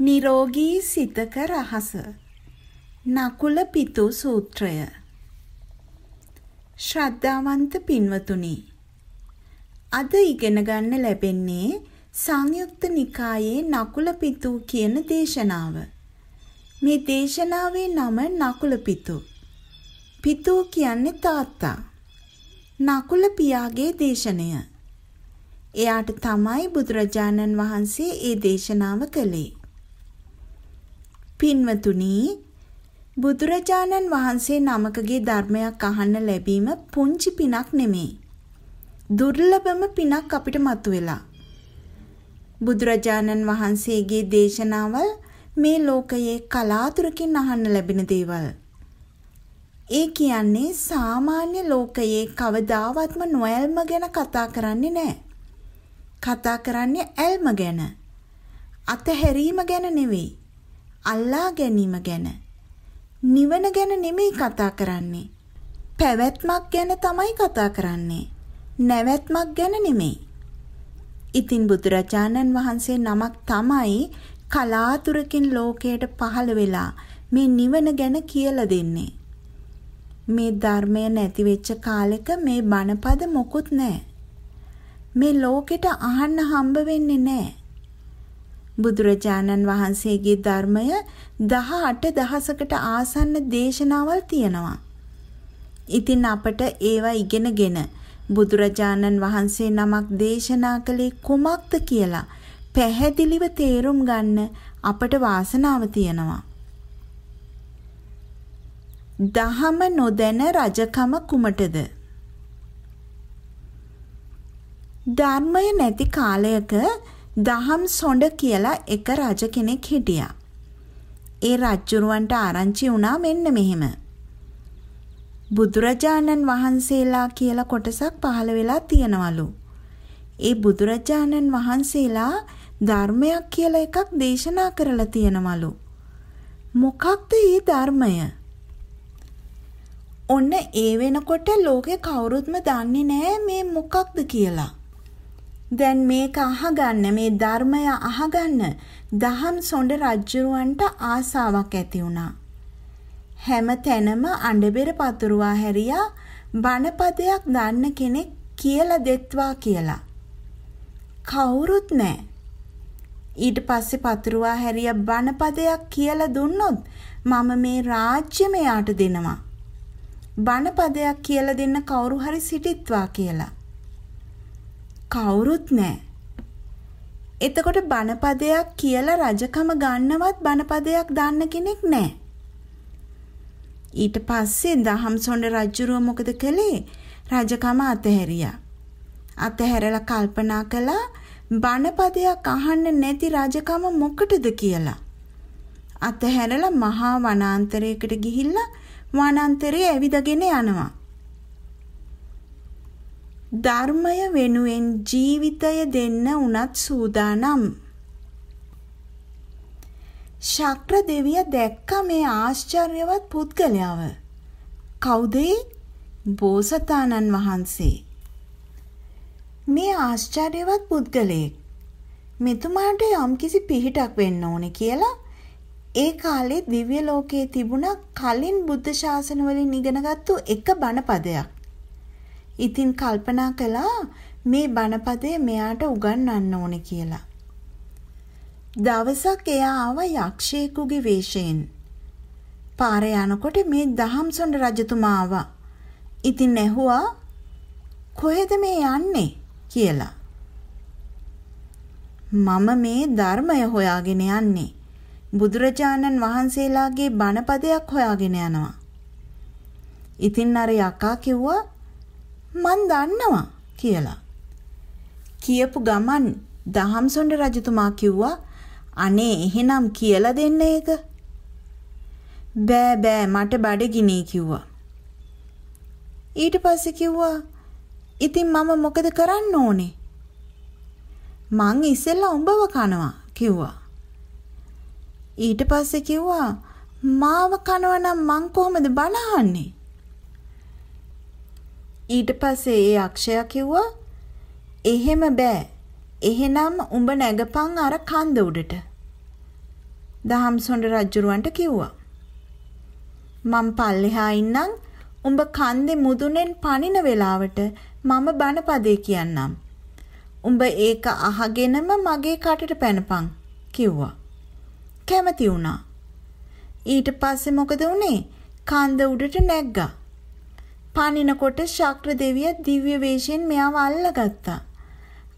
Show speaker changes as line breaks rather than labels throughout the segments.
නිරෝගී සිතක රහස. නකුල පිතු සූත්‍රය. ශ්‍රද්ධාවන්ත පින්වතුනි අද ඉගෙන ගන්න ලැබෙන්නේ සංයුක්ත නිකායේ නකුල පිතු කියන දේශනාව. මේ දේශනාවේ නම නකුල පිතු. පිතු කියන්නේ තාත්තා. නකුල පියාගේ දේශනය. එයාට තමයි බුදුරජාණන් වහන්සේ ඒ දේශනාව කළේ. පින්වතුනි බුදුරජාණන් වහන්සේ නමකගේ ධර්මයක් අහන්න ලැබීම පුංචි පිනක් නෙමෙයි. දුර්ලභම පිනක් අපිට මතුවෙලා. බුදුරජාණන් වහන්සේගේ දේශනාවල් මේ ලෝකයේ කලාතුරකින් අහන්න ලැබෙන දේවල්. ඒ කියන්නේ සාමාන්‍ය ලෝකයේ කවදාවත්ම නොඇල්ම ගැන කතා කරන්නේ නැහැ. කතා කරන්නේ ඇල්ම ගැන. අතහැරීම ගැන නෙවෙයි. අල්ලා ගැනීම ගැන නිවන ගැන නෙමෙයි කතා කරන්නේ. පැවැත්මක් ගැන තමයි කතා කරන්නේ. නැවැත්මක් ගැන නෙමෙයි. ඉතින් බුදුරජාණන් වහන්සේ නමක් තමයි කලාතුරකින් ලෝකයට පහළ වෙලා මේ නිවන ගැන කියලා දෙන්නේ. මේ ධර්මය නැති වෙච්ච කාලෙක මේ බණපද මොකුත් නැහැ. මේ ලෝකෙට අහන්න හම්බ වෙන්නේ නැහැ. බුදුරජාණන් වහන්සේගේ ධර්මය 18 දහසකට ආසන්න දේශනාවල් තියෙනවා. ඉතින් අපට ඒවා ඉගෙනගෙන බුදුරජාණන් වහන්සේ නමක් දේශනා කළේ කුමක්ද කියලා පැහැදිලිව තේරුම් ගන්න අපට වාසනාව තියෙනවා. දහම නොදැන රජකම කුමටද? ධර්මය නැති කාලයක දහම් සොඬ කියලා එක රජ කෙනෙක් හිටියා. ඒ රජුරවන්ට ආරංචි වුණා මෙන්න මෙහෙම. බුදුරජාණන් වහන්සේලා කියලා කොටසක් පහළ වෙලා තියෙනවලු. ඒ බුදුරජාණන් වහන්සේලා ධර්මයක් කියලා එකක් දේශනා කරලා තියෙනවලු. මොකක්ද මේ ධර්මය? ඔන්න ඒ වෙනකොට ලෝකේ කවුරුත්ම දන්නේ නැහැ මේ මොකක්ද කියලා. දැන් මේක අහගන්න මේ ධර්මය අහගන්න දහම් සොඬ රජුරවන්ට ආසාවක් ඇති වුණා. හැම තැනම අඬබෙර පතුරුවා හැරියා බණපදයක් දන්න කෙනෙක් කියලා දෙත්වා කියලා. කවුරුත් නැහැ. ඊට පස්සේ පතුරුවා හැරියා බණපදයක් කියලා දුන්නොත් මම මේ රාජ්‍යම යාට දෙනවා. බණපදයක් කියලා දෙන්න කවුරු හරි සිටිත්වා කියලා. කවුරුත් නැහැ. එතකොට බණපදයක් කියලා රජකම ගන්නවත් බණපදයක් දන්න කෙනෙක් නැහැ. ඊට පස්සේ දහම්සොඬ රජුරුව මොකද කළේ? රජකම අතහැරියා. අතහැරලා කල්පනා කළා බණපදයක් අහන්න නැති රජකම මොකටද කියලා. අතහැරලා මහා වනාන්තරයකට ගිහිල්ලා වනාන්තරයේ ඇවිදගෙන යනවා. ධර්මය වෙනුවෙන් ජීවිතය දෙන්න උනත් සූදානම්. ශක්‍ර දෙවිය දැක්ක මේ ආශ්චර්යවත් පුද්ගලයාව. කවුද? බෝසතාණන් වහන්සේ. මේ ආශ්චර්යවත් පුද්ගලයෙක්. මෙතුමාට යම්කිසි පිහිටක් වෙන්න ඕනේ කියලා ඒ කාලේ දිව්‍ය ලෝකයේ තිබුණ කලින් බුද්ධ ශාසන වලින් ඉගෙනගත්තු එක බණ පදයක්. ඉතින් කල්පනා කළා මේ බණපදය මෙයාට උගන්වන්න ඕනේ කියලා. දවසක් එයා ආව යක්ෂයෙකුගේ වේශයෙන්. පාරේ යනකොට මේ දහම්සොඬ රජතුමා ආවා. ඉතින් ඇහුවා කොහෙද මේ යන්නේ කියලා. මම මේ ධර්මය හොයාගෙන යන්නේ. බුදුරජාණන් වහන්සේලාගේ බණපදයක් හොයාගෙන යනවා. ඉතින් අර යකා කිව්වා මන් දන්නවා කියලා. කියපු ගමන් දහම්සොඬ රජතුමා කිව්වා අනේ එහෙනම් කියලා දෙන්න ඒක. බෑ බෑ මට බඩගිනි කිව්වා. ඊට පස්සේ කිව්වා ඉතින් මම මොකද කරන්න ඕනේ? මං ඉස්සෙල්ලා උඹව කනවා කිව්වා. ඊට පස්සේ කිව්වා මාව කනවා නම් මං කොහොමද බණ අහන්නේ? ඊට පස්සේ ඒ අක්ෂයා කිව්වා එහෙම බෑ. එහෙනම් උඹ නැගපන් අර කන්ද උඩට. දහම්සොඬ රජුරවන්ට කිව්වා. මං පල්ලෙහා ඉන්නම් උඹ කන්දේ මුදුනෙන් පනින වෙලාවට මම බණපදේ කියන්නම්. උඹ ඒක අහගෙනම මගේ කටට පැනපන් කිව්වා. කැමති වුණා. ඊට පස්සේ මොකද වුනේ? කන්ද උඩට නැග්ගා. පනිනකොට ශක්‍ර දෙවිය දිව්‍ය වේශයෙන් මෙයාව අල්ලගත්තා.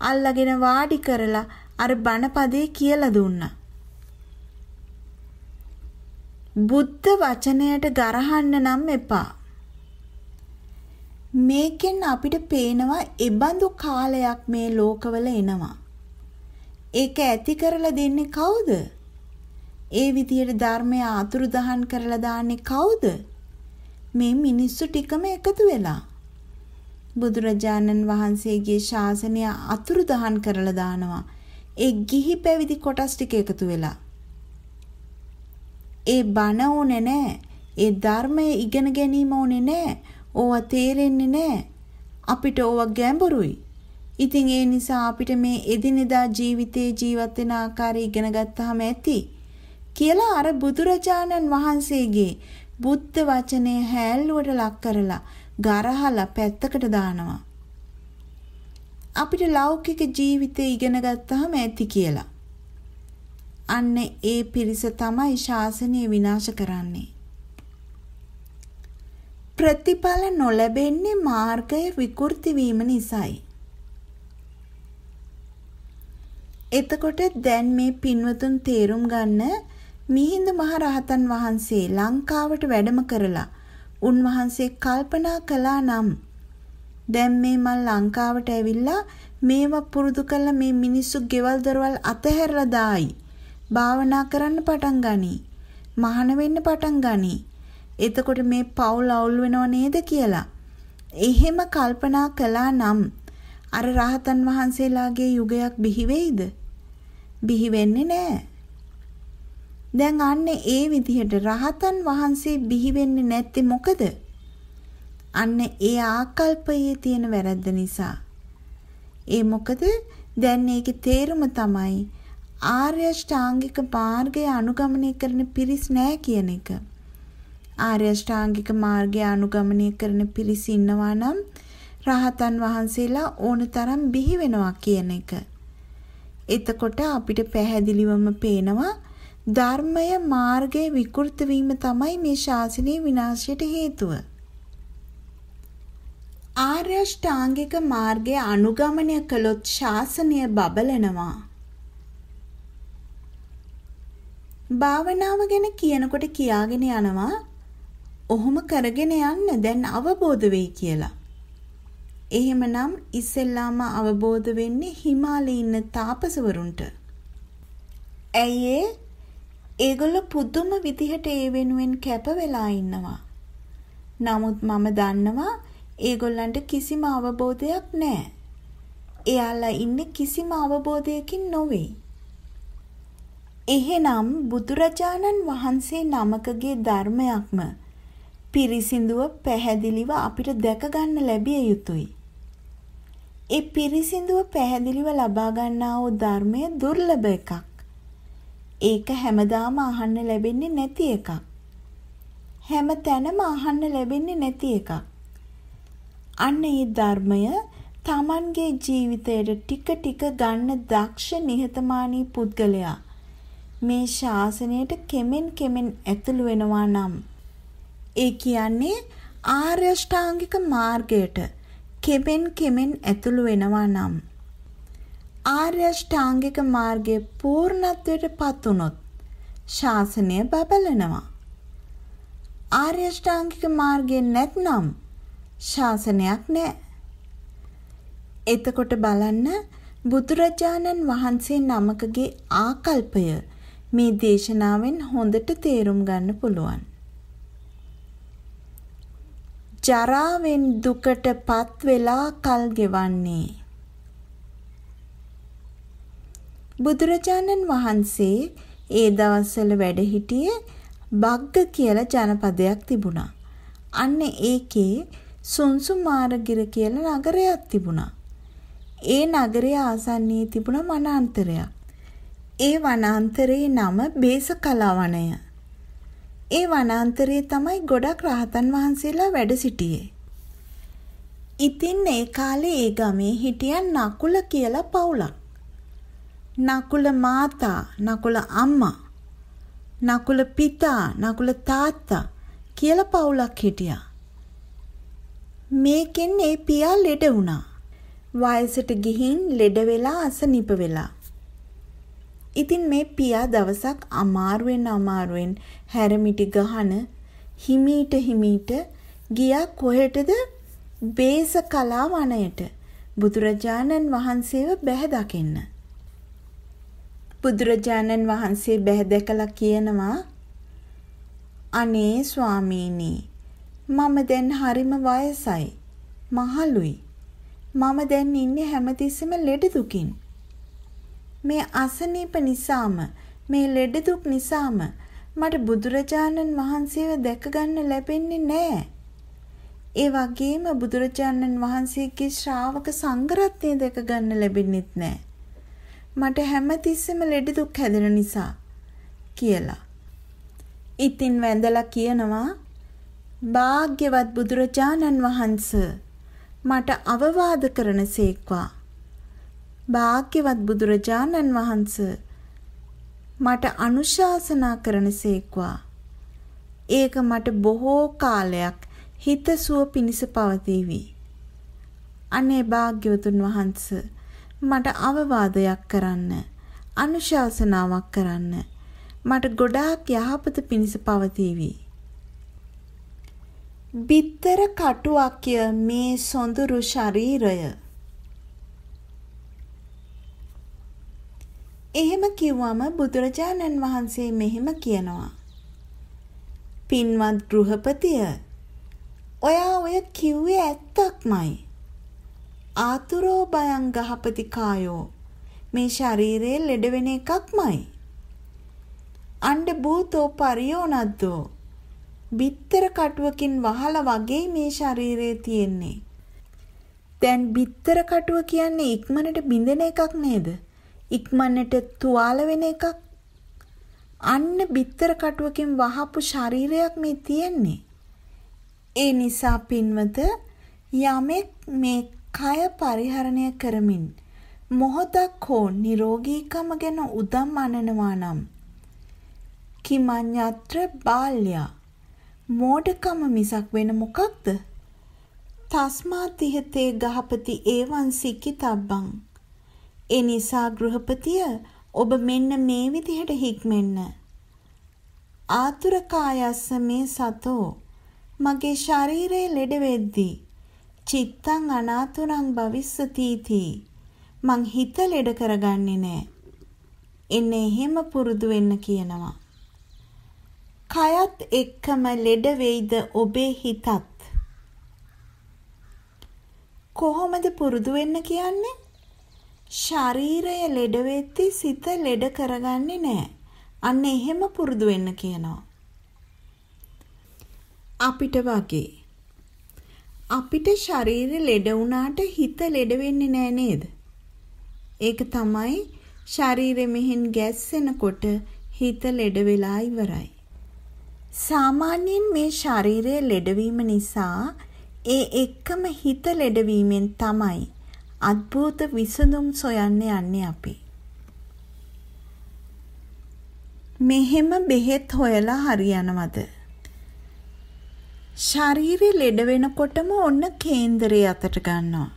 අල්ලගෙන වාඩි කරලා අර බණපදේ කියලා දුන්නා. බුද්ධ වචනයට ගරහන්න නම් එපා. මේකෙන් අපිට පේනවා එබඳු කාලයක් මේ ලෝකවල එනවා. ඒක ඇති කරලා දෙන්නේ කවුද? ඒ විදියට ධර්මය අතුරුදහන් කරලා දාන්නේ කවුද? මේ මිනිස්සු ටිකම එකතු වෙලා. බුදුරජාණන් වහන්සේගේ ශාසනය අතුරුදහන් කරලා දානවා. ඒ ගිහි පැවිදි කොටස් ටික එකතු වෙලා. ඒ බණ ඕනේ නෑ. ඒ ධර්මය ඉගෙන ගැනීම ඕනේ නෑ. ඕවා තේරෙන්නේ නෑ. අපිට ඕවා ගැඹුරුයි. ඉතින් ඒ නිසා අපිට මේ එදිනෙදා ජීවිතේ ජීවත් වෙන ආකාරය ඉගෙන ගත්තාම ඇති කියලා අර බුදුරජාණන් වහන්සේගේ බුද්ධ වචනය හැල්ලුවට ලක් කරලා ගරහලා පැත්තකට දානවා. අපිට ලෞකික ජීවිතේ ඉගෙන ගත්තාම ඇති කියලා. අන්න ඒ පිරිස තමයි ශාසනය විනාශ කරන්නේ. ප්‍රතිඵල නොලැබෙන්නේ මාර්ගය විකෘති වීම නිසායි. එතකොට දැන් මේ පින්වතුන් තේරුම් ගන්න මිහිඳු මහ රහතන් වහන්සේ ලංකාවට වැඩම කරලා උන්වහන්සේ කල්පනා කළා නම් දැන් මේ මල් ලංකාවට ඇවිල්ලා මේවා පුරුදු කරලා මේ මිනිස්සු ගෙවල් දොරවල් අතහැරලා දායි භාවනා කරන්න පටන් ගනි. මහාන වෙන්න පටන් ගනි. එතකොට මේ පවුල් අවුල් වෙනව නේද කියලා. එහෙම කල්පනා කළා නම් අර රහතන් වහන්සේලාගේ යුගයක් බිහි වෙයිද? බිහි වෙන්නේ නැහැ. දැන් අන්න ඒ විදිහට රහතන් වහන්සේ බිහි වෙන්නේ නැත්තේ මොකද? අන්න ඒ ආකල්පයේ තියෙන වැරද්ද නිසා. ඒ මොකද? දැන් ඒකේ තේරුම තමයි ආර්ය ශ්‍රාංගික මාර්ගය අනුගමනය කරන පිරිස් නෑ කියන එක. ආර්ය ශ්‍රාංගික මාර්ගය අනුගමනය කරන පිරිස් ඉන්නවා නම් රහතන් වහන්සේලා ඕනතරම් බිහි වෙනවා කියන එක. එතකොට අපිට පැහැදිලිවම පේනවා ධර්මය මාර්ගයේ විකෘත වීම තමයි මේ ශාසනයේ විනාශයට හේතුව. ආර්ය ශ්‍රාංගික මාර්ගය අනුගමනය කළොත් ශාසනය බබලනවා. භාවනාව ගැන කියනකොට කියාගෙන යනවා ඔහොම කරගෙන යන්න දැන් අවබෝධ වෙයි කියලා. එහෙමනම් ඉස්සෙල්ලාම අවබෝධ වෙන්නේ හිමාලයේ ඉන්න තාපසවරුන්ට. ඇයි ඒගොල්ලෝ පුදුම විදිහට ඒ වෙනුවෙන් කැප වෙලා ඉන්නවා. නමුත් මම දන්නවා ඒගොල්ලන්ට කිසිම අවබෝධයක් නැහැ. එයාලා ඉන්නේ කිසිම අවබෝධයකින් නොවේ. එහෙනම් බුදුරජාණන් වහන්සේ නමකගේ ධර්මයක්ම පිරිසිදුව පැහැදිලිව අපිට දැක ගන්න ලැබිය යුතුයි. ඒ පිරිසිදුව පැහැදිලිව ලබා ගන්නා වූ ධර්මය දුර්ලභ එකක්. ඒක හැමදාම අහන්න ලැබෙන්නේ නැති එකක්. හැම තැනම අහන්න ලැබෙන්නේ නැති එකක්. අන්න ඒ ධර්මය Tamanගේ ජීවිතයට ටික ටික ගන්න දක්ෂ නිහතමානී පුද්ගලයා මේ ශාසනයට කෙමෙන් කෙමෙන් ඇතුළු වෙනවා නම් ඒ කියන්නේ ආර්ය ශ්‍රාංගික මාර්ගයට කෙමෙන් කෙමෙන් ඇතුළු වෙනවා නම් ආර්ය ශ්‍රාංගික මාර්ගයේ පූර්ණත්වයට පත් වුනොත් ශාසනය බබලනවා ආර්ය ශ්‍රාංගික මාර්ගය නැත්නම් ශාසනයක් නැහැ එතකොට බලන්න බුදුරජාණන් වහන්සේ නමකගේ ආකල්පය මේ දේශනාවෙන් හොඳට තේරුම් ගන්න පුළුවන්. ජරාවෙන් දුකටපත් වෙලා කල් ගෙවන්නේ බුදුරජාණන් වහන්සේ ඒ දවස්වල වැඩ හිටියේ බග්ග කියලා ජනපදයක් තිබුණා. අන්න ඒකේ සුන්සුමාරගිර කියලා නගරයක් තිබුණා. ඒ නගරය ආසන්නයේ තිබුණ මනාන්තරයක්. ඒ වනාන්තරයේ නම බේසකලා වනය. ඒ වනාන්තරයේ තමයි ගොඩක් රහතන් වහන්සේලා වැඩ සිටියේ. ඉතින් ඒ කාලේ ඒ ගමේ හිටියන් නකුල කියලා පවුලක්. නකුල මාතා, නකුල අම්මා, නකුල පිතා, නකුල තාත්තා කියලා පවුලක් හිටියා. මේකෙන් ඒ පියා ලෙඩ වුණා. වයසට ගිහින් ලෙඩ වෙලා අසනීප වෙලා. ඉතින් මේ පියා දවසක් අමාරුවෙන් අමාරුවෙන් හැරමිටි ගහන හිමීට හිමීට ගියා කොහෙටද බේස කලා වනයට බුදුරජාණන් වහන්සේව බැහැ දකින්න. බුදුරජාණන් වහන්සේ බැහැ දැකලා කියනවා අනේ ස්වාමීනි මම දැන් හරිම වයසයි මහලුයි මම දැන් ඉන්නේ හැමතිස්සෙම ලෙඩ දුකින් මේ අසනීප නිසාම මේ ලෙඩ දුක් නිසාම මට බුදුරජාණන් වහන්සේව දැක ගන්න ලැබෙන්නේ නැහැ. ඒ වගේම බුදුරජාණන් වහන්සේගේ ශ්‍රාවක සංඝරත්නය දැක ගන්න ලැබෙන්නෙත් නැහැ. මට හැමතිස්සෙම ලෙඩ දුක් හැදෙන නිසා කියලා. ඉතින් වැඳලා කියනවා භාග්‍යවත් බුදුරජාණන් වහන්ස මට අවවාද කරන සේක්වා භාග්‍යවත් බුදුරජාණන් වහන්ස මට අනුශාසනා කරනසේක්වා. ඒක මට බොහෝ කාලයක් හිතසුව පිණිස පවතිවි. අනේ භාග්‍යවතුන් වහන්ස මට අවවාදයක් කරන්න අනුශාසනාවක් කරන්න මට ගොඩාක් යහපත පිණිස පවතිවි. බිත්තර කටුවක්ය මේ සොඳුරු ශරීරය එහෙම කිව්වම බුදුරජාණන් වහන්සේ මෙහෙම කියනවා. පින්වත් ගෘහපතිය ඔයා ඔය කිව්වේ ඇත්තක්මයි. ආතුරෝ බයං ගහපති කායෝ මේ ශරීරයේ ලෙඩ වෙන එකක්මයි. අණ්ඩ භූතෝ පරියෝනද්දෝ බිත්තර කටුවකින් වහලා වගේ මේ ශරීරයේ තියෙන්නේ. දැන් බිත්තර කටුව කියන්නේ ඉක්මනට බිඳෙන එකක් නේද? ඉක්මනට තුවාල වෙන එකක්. අන්න බිත්තර කටුවකින් වහපු ශරීරයක් මේ තියෙන්නේ. ඒ නිසා පින්වත යමෙක් මේ කය පරිහරණය කරමින් මොහොතක් හෝ නිරෝගීකම ගැන උදම් අනනවා නම් කිමඤ්ඤත්‍ර බාල්‍ය මෝඩකම මිසක් වෙන මොකක්ද තස්මා තිහතේ ගහපති ඒවන් සික්කිතබ්බං ඒ නිසා ගෘහපතිය ඔබ මෙන්න මේ විදිහට හික්මෙන්න. ආතුර කායස්ස මේ සතෝ මගේ ශරීරයේ ලෙඩ වෙද්දී චිත්තං අනාතුරං භවිස්සතිති මං හිත ලෙඩ කරගන්නේ නෑ. එන්නේ එහෙම පුරුදු වෙන්න කියනවා. කයත් එක්කම ලෙඩ වෙයිද ඔබේ හිතත්? කොහොමද පුරුදු වෙන්න කියන්නේ? ශරීරය ලෙඩ වෙද්දී සිත ලෙඩ කරගන්නේ නැහැ. අන්න එහෙම පුරුදු වෙන්න කියනවා. අපිට වගේ අපිට ශරීරය ලෙඩ වුණාට හිත ලෙඩ වෙන්නේ නැහැ නේද? ඒක තමයි ශරීරෙ මෙහෙන් ගැස්සෙනකොට හිත ලෙඩ වෙලා ඉවරයි. සාමාන්‍යයෙන් මේ ශරීරය ලෙඩවීම නිසා ඒ එක්කම හිත ලෙඩවීමෙන් තමයි අద్භූත විසඳුම් සොයන්න යන්නේ අපි. මෙහෙම බෙහෙත් හොයලා හරියනවද? ශරීරය ලෙඩ වෙනකොටම ඔන්න කේන්දරේ අතට ගන්නවා.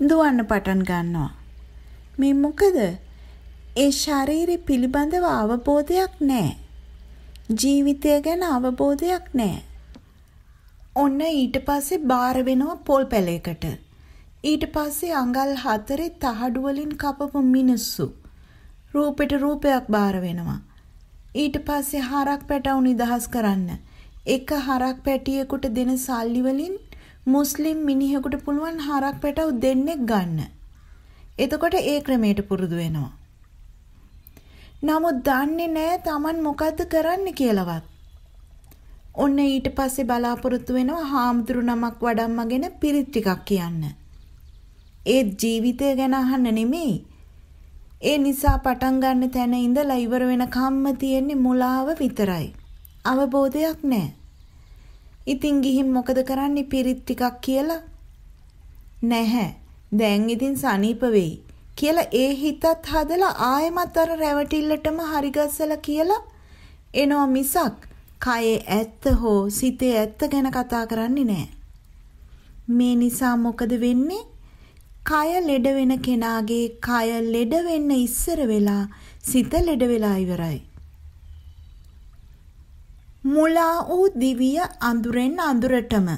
දුවන්න පටන් ගන්නවා. මේ මොකද? ඒ ශරීරය පිළිබඳව අවබෝධයක් නැහැ. ජීවිතය ගැන අවබෝධයක් නැහැ. ඔන්න ඊට පස්සේ බාර වෙනවා පොල් පැලයකට. ඊට පස්සේ අඟල් හතරේ තහඩු වලින් කපපු මිනිස්සු රූපෙට රූපයක් බාර වෙනවා. ඊට පස්සේ හරක් පැටවු නිදහස් කරන්න එක හරක් පැටියෙකුට දෙන සල්ලි වලින් මුස්ලිම් මිනිහෙකුට පුළුවන් හරක් පැටවු දෙන්නෙක් ගන්න. එතකොට ඒ ක්‍රමයට පුරුදු වෙනවා. නමුත් දන්නේ නැහැ Taman මොකද්ද කරන්න කියලාවත්. ඔන්න ඊට පස්සේ බලාපොරොත්තු වෙනවා හාමුදුරු නමක් වඩම්මගෙන පිරිත් ටිකක් කියන්න. ඒ ජීවිතය ගැන අහන්න නෙමෙයි. ඒ නිසා පටන් ගන්න තැන ඉඳලා ඉවර වෙනකම්ම තියෙන්නේ මුලාව විතරයි. අවබෝධයක් නැහැ. ඉතින් ගිහින් මොකද කරන්නේ පිරිත් ටිකක් කියලා? නැහැ. දැන් ඉතින් සනීප වෙයි. කියලා ඒ හිතත් හදලා ආයෙමත් අර රැවටිල්ලටම හරිගස්සලා කියලා එනවා මිසක් කයේ ඇත්ත හෝ සිතේ ඇත්ත ගැන කතා කරන්නේ නැහැ. මේ නිසා මොකද වෙන්නේ? කය ලෙඩ වෙන කෙනාගේ කය ලෙඩ වෙන්න ඉස්සර වෙලා සිත ලෙඩ වෙලා ඉවරයි. මුලා වූ දිවිය අඳුරෙන් අඳුරටම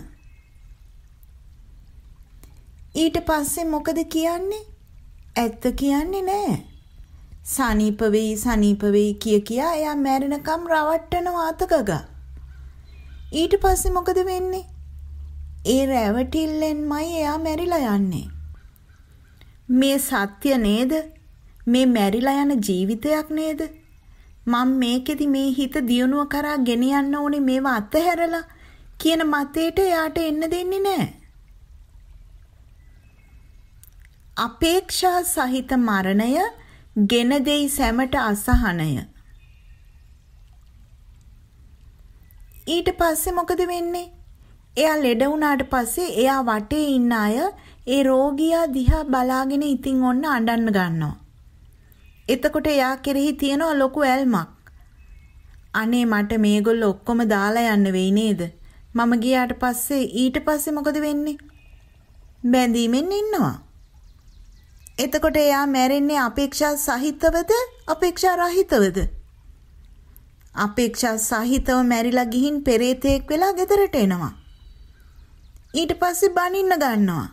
ඊට පස්සේ මොකද කියන්නේ? ඇත්ත කියන්නේ නෑ. සනීප වෙයි සනීප වෙයි කිය කියා එයා මැරෙනකම් රවට්ටනවා අතකගා. ඊට පස්සේ මොකද වෙන්නේ? ඒ රැවටිල්ලෙන්මයි එයා මැරිලා යන්නේ. මේ සත්‍ය නේද? මේ මැරිලා යන ජීවිතයක් නේද? මම මේකෙදි මේ හිත දියුණුව කරා ගෙන යන්න ඕනේ මේවා අතහැරලා කියන මතයට එයාට එන්න දෙන්නේ නැහැ. අපේක්ෂා සහිත මරණය ගෙන දෙයි සැමට අසහනය. ඊට පස්සේ මොකද වෙන්නේ? එයා ලෙඩ වුණාට පස්සේ එයා වටේ ඉන්න අය ඒ රෝගියා දිහා බලාගෙන ඉතින් ඔන්න අඬන්න ගන්නවා. එතකොට එයා කෙරෙහි තියෙන ලොකු ඇල්මක්. අනේ මට මේගොල්ලෝ ඔක්කොම දාලා යන්න වෙයි නේද? මම ගියාට පස්සේ ඊට පස්සේ මොකද වෙන්නේ? බැඳීමෙන් ඉන්නවා. එතකොට එයා මැරෙන්නේ අපේක්ෂා සහිතවද අපේක්ෂා රහිතවද? අපේක්ෂා සහිතව මැරිලා ගිහින් පෙරේතෙක් වෙලා ගෙදරට එනවා. ඊට පස්සේ බනින්න ගන්නවා.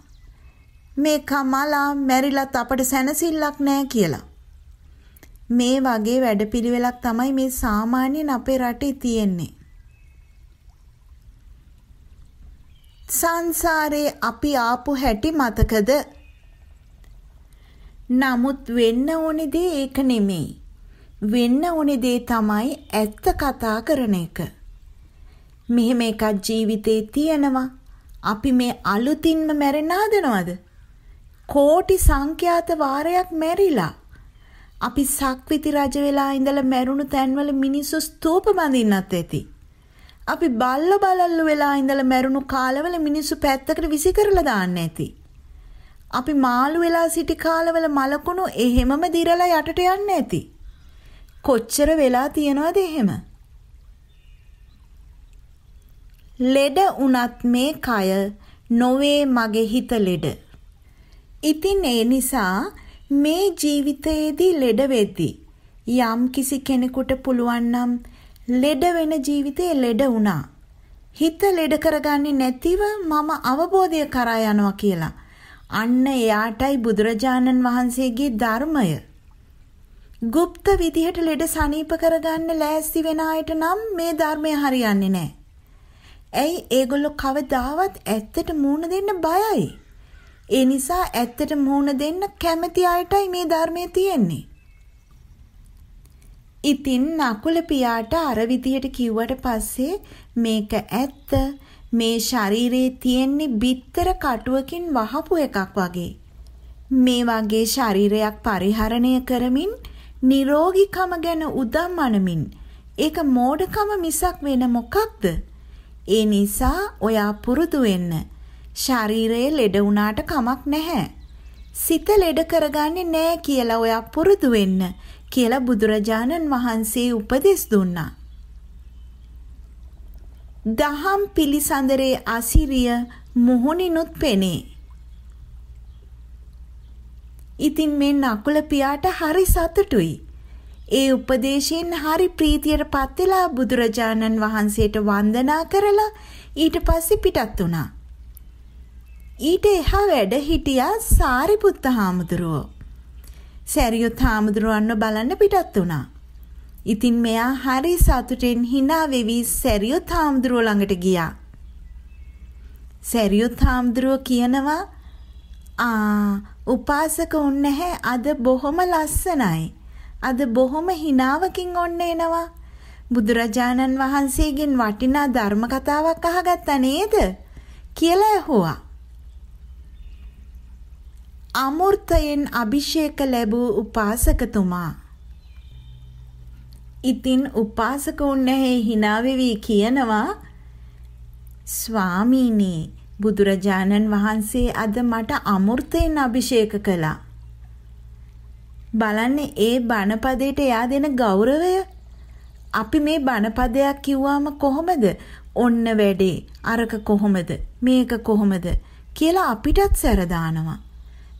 මේ කමලා මැරිලත් අපට සැනසෙල්ලක් නැහැ කියලා. මේ වගේ වැඩපිළිවෙලක් තමයි මේ සාමාන්‍යයෙන් අපේ රටේ තියෙන්නේ. සංසාරේ අපි ආපු හැටි මතකද? නමුත් වෙන්න ඕනේ දේ ඒක නෙමෙයි. වෙන්න ඕනේ දේ තමයි ඇත්ත කතා කරන එක. මෙහෙම එකක් ජීවිතේ තියෙනවා. අපි මේ අලුතින්ම මැරෙන්න හදනවද? කෝටි සංඛ්‍යාත වාරයක් මැරිලා. අපි සක්විති රජ වෙලා ඉඳලා මැරුණු තැන්වල මිනිස්සු ස්තූප බඳින්නත් ඇති. අපි බල්ල බලල්ලු වෙලා ඉඳලා මැරුණු කාලවල මිනිස්සු පැත්තකට විසි කරලා දාන්න ඇති. අපි මාළු වෙලා සිටි කාලවල මලකුණු එහෙමම දිරලා යටට යන්නේ ඇති. කොච්චර වෙලා තියනවද එහෙම? ලෙඩ උනත් මේ කය නොවේ මගේ හිත ලෙඩ. ඉතින් ඒ නිසා මේ ජීවිතයේදී ලෙඩ වෙද්දී යම් කිසි කෙනෙකුට පුළුවන් නම් ලෙඩ වෙන ජීවිතේ ලෙඩ වුණා. හිත ලෙඩ කරගන්නේ නැතිව මම අවබෝධය කරා යනවා කියලා. අන්න එයාටයි බුදුරජාණන් වහන්සේගේ ධර්මය. গুপ্ত විදිහට ලෙඩ සනීප කරගන්න ලෑස්ති වෙන අයට නම් මේ ධර්මය හරියන්නේ නැහැ. ඇයි ඒගොල්ලෝ කවදාවත් ඇත්තට මූණ දෙන්න බයයි. ඒ නිසා ඇත්තට මූණ දෙන්න කැමති අයටයි මේ ධර්මය තියෙන්නේ. ඉතින් නකුල පියාට අර විදිහට කිව්වට පස්සේ මේක ඇත්ත මේ ශරීරයේ තියෙන්නේ බිත්තර කටුවකින් වහපු එකක් වගේ. මේ වගේ ශරීරයක් පරිහරණය කරමින් නිරෝගීකම ගැන උදම් අනමින් ඒක මෝඩකම මිසක් වෙන මොකක්ද? ඒ නිසා ඔයා පුරුදු වෙන්න. ශරීරයේ ලෙඩ වුණාට කමක් නැහැ. සිත ලෙඩ කරගන්නේ නැහැ කියලා ඔයා පුරුදු වෙන්න කියලා බුදුරජාණන් වහන්සේ උපදෙස් දුන්නා. දහම් පිළිසඳරේ අසිරිය මුහුණිනුත් පෙනේ. ඉතින් මේ නකුල පියාට හරි සතුටුයි. ඒ උපදේශයෙන් හරි ප්‍රීතියට පත් වෙලා බුදුරජාණන් වහන්සේට වන්දනා කරලා ඊට පස්සේ පිටත් වුණා. ඊට එහා වැඩ හිටියා සාරිපුත්ත හාමුදුරුවෝ. සැරියොත් හාමුදුරුවන්ව බලන්න පිටත් වුණා. ඉතින් මෙයා හරි සතුටෙන් hina වෙවි සැරියොත් හාමුදුරුව ළඟට ගියා. සැරියොත් හාමුදුරුව කියනවා ආ උපාසක උන් නැහැ අද බොහොම ලස්සනයි. අද බොහොම හිනාවකින් ඔන්න එනවා. බුදුරජාණන් වහන්සේගෙන් වටිනා ධර්ම කතාවක් අහගත්තා නේද? කියලා ඇහුවා. අමෘතයෙන් අභිෂේක ලැබූ උපාසකතුමා. ඉතින් උපාසක උන්නැහේ hina කියනවා ස්වාමීනි බුදුරජාණන් වහන්සේ අද මට අමෘතයෙන් අභිෂේක කළා. බලන්නේ ඒ බණපදයට එයා දෙන ගෞරවය. අපි මේ බණපදයක් කිව්වම කොහොමද? ඔන්න වැඩේ. අරක කොහොමද? මේක කොහොමද? කියලා අපිටත් සැර දානවා.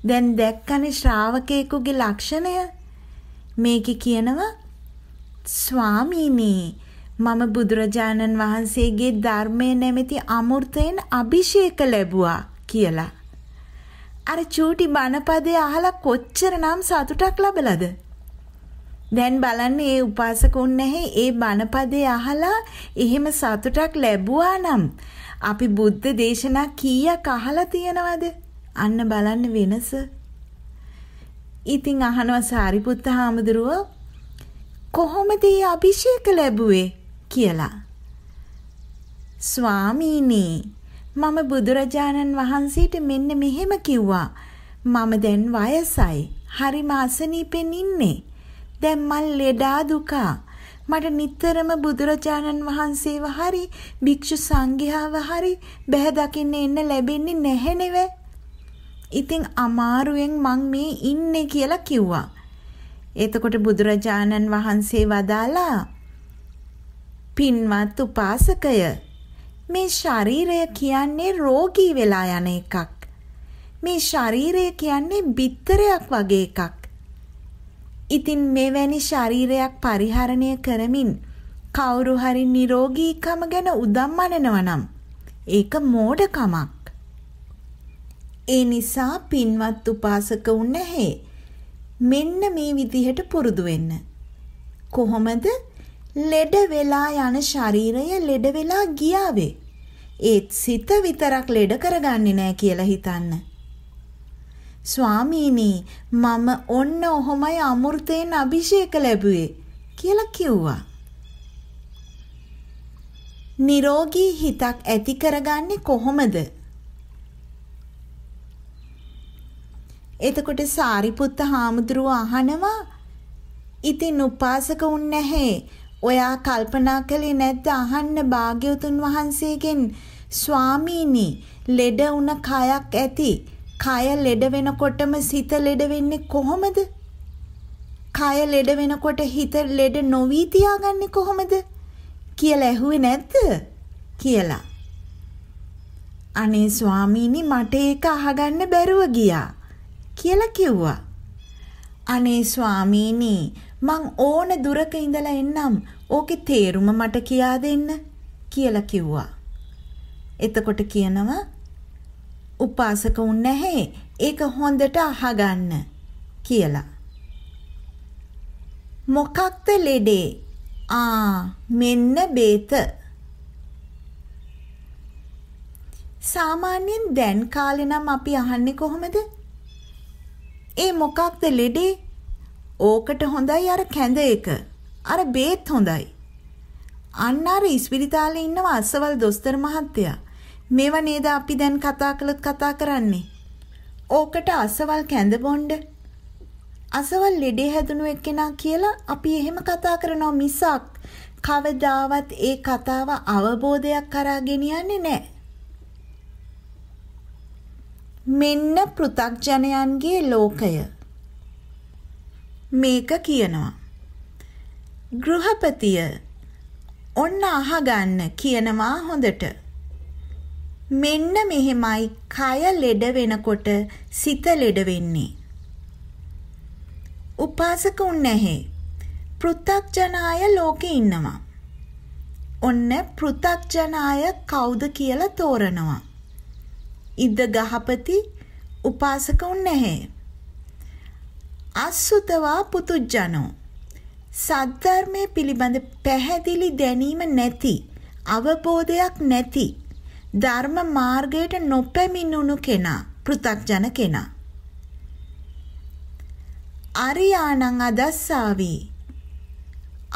දැන් දැක්කනේ ශ්‍රාවකයෙකුගේ ලක්ෂණය. මේකේ කියනවා ස්වාමීනි මම බුදුරජාණන් වහන්සේගේ ධර්මයේ නැමැති අමෘතයෙන් අභිෂේක ලැබුවා කියලා. අර චූටි බණපදේ අහලා කොච්චරනම් සතුටක් ලැබලද? දැන් බලන්න ඒ උපාසකුන් නැහැ ඒ බණපදේ අහලා එහෙම සතුටක් ලැබුවා නම් අපි බුද්ධ දේශනා කීයක් අහලා තියෙනවද? අන්න බලන්න වෙනස. ඉතින් අහනවා සාරිපුත්ත හාමුදුරුවෝ කොහොමද මේ අභිෂේක ලැබුවේ කියලා. ස්වාමීනි මම බුදුරජාණන් වහන්සේට මෙන්න මෙහෙම කිව්වා. මම දැන් වයසයි. හරිම අසනීපෙන් ඉන්නේ. දැන් මල් ලෙඩා දුකා. මට නිතරම බුදුරජාණන් වහන්සේව හරි භික්ෂු සංඝයාව හරි බැහැ දකින්න එන්න ලැබෙන්නේ නැහැ නෙවෙයි. ඉතින් අමාරුවෙන් මං මේ ඉන්නේ කියලා කිව්වා. එතකොට බුදුරජාණන් වහන්සේ වදාලා පින්වත් උපාසකය මේ ශරීරය කියන්නේ රෝගී වෙලා යන එකක්. මේ ශරීරය කියන්නේ බිත්තරයක් වගේ එකක්. ඉතින් මෙවැනි ශරීරයක් පරිහරණය කරමින් කවුරු හරි නිරෝගීකම ගැන උදම්මනනවා නම් ඒක මෝඩකමක්. ඒ නිසා පින්වත් උපාසක උන්නේ මෙන්න මේ විදිහට පුරුදු වෙන්න. කොහොමද ලෙඩ වෙලා යන ශරීරය ලෙඩ වෙලා ගියාවේ. ඒත් සිත විතරක් ලෙඩ කරගන්නේ නැහැ කියලා හිතන්න. ස්වාමීනි මම ඔන්න ඔහොමයි අමෘතයෙන් අභිෂේක ලැබුවේ කියලා කිව්වා. නිරෝගී හිතක් ඇති කරගන්නේ කොහොමද? එතකොට සාරිපුත්ත හාමුදුරුව අහනවා ඉතින් උපාසක උන් නැහැ. ඔයා කල්පනා කළේ නැද්ද අහන්න භාග්‍යවතුන් වහන්සේගෙන් ස්වාමීනි ලෙඩ වුණ කයක් ඇති කය ලෙඩ වෙනකොටම සිත ලෙඩ වෙන්නේ කොහොමද? කය ලෙඩ වෙනකොට හිත ලෙඩ නොවි තියාගන්නේ කොහොමද? කියලා ඇහුවේ නැද්ද? කියලා. අනේ ස්වාමීනි මට ඒක අහගන්න බැරුව ගියා කියලා කිව්වා. අනේ ස්වාමීනි මං ඕන දුරක ඉඳලා එන්නම් ඕකේ තේරුම මට කියා දෙන්න කියලා කිව්වා. එතකොට කියනවා උපාසක උන් නැහැ. ඒක හොඳට අහගන්න කියලා. මොකක්ද ලෙඩේ? ආ මෙන්න බේත. සාමාන්‍යයෙන් දැන් කාලේ නම් අපි අහන්නේ කොහොමද? ඒ මොකක්ද ලෙඩේ? ඕකට හොඳයි අර කැඳ එක. අර බේත් හොඳයි. අන්න අර ඉස්පිරිතාලේ ඉන්නව අසවල් දොස්තර මහත්තයා මේව නේද අපි දැන් කතා කළොත් කතා කරන්නේ. ඕකට අසවල් කැඳ බොණ්ඩ. අසවල් ලෙඩේ හැදුණු එක්කෙනා කියලා අපි එහෙම කතා කරනවා මිසක් කවදාවත් ඒ කතාව අවබෝධයක් කරා ගෙනියන්නේ නැහැ. මෙන්න පෘ탁ජනයන්ගේ ලෝකය. මේක කියනවා. ගෘහපතිය ඔන්න අහගන්න කියනවා හොඳට. මෙන්න මෙහෙමයි කය ලෙඩ වෙනකොට සිත ලෙඩ වෙන්නේ. උපාසකුන් නැහැ. පෘථග්ජනාය ලෝකේ ඉන්නවා. ඔන්න පෘථග්ජනාය කවුද කියලා තෝරනවා. ඉද්ද ගහපති උපාසකුන් නැහැ. අසුතවා පුතුජනෝ සද්ධර්මයේ පිළිබඳ පැහැදිලි දැනීම නැති අවබෝධයක් නැති ධර්ම මාර්ගයට නොපැමිණුණු කෙනා පෘථග්ජන කෙනා. අරියාණං අදස්සාවි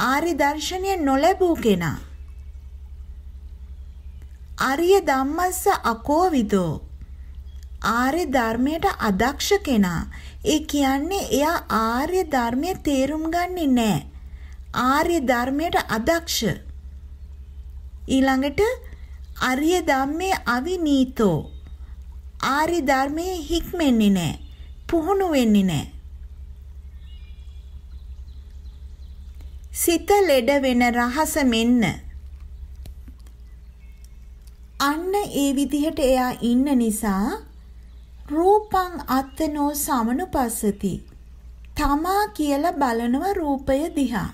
ආරි දර්ශනය නොලැබූ කෙනා. අරිය ධම්මස්ස අකෝවිදෝ ආර්ය ධර්මයට අදක්ෂ කෙනා. ඒ කියන්නේ එයා ආර්ය ධර්මය තේරුම් ගන්නේ නැහැ. ආර්ය ධර්මයට අදක්ෂ. ඊළඟට අරිය ධම්මේ අවිනීතෝ. ආර්ය ධර්මයේ හික්මෙන්නේ නැහැ. පුහුණු වෙන්නේ නැහැ. සිත ලෙඩ වෙන රහස මෙන්න. අන්න ඒ විදිහට එයා ඉන්න නිසා රූපං අත්තනෝ සමනුපස්සති. තමා කියලා බලනව රූපය දිහා.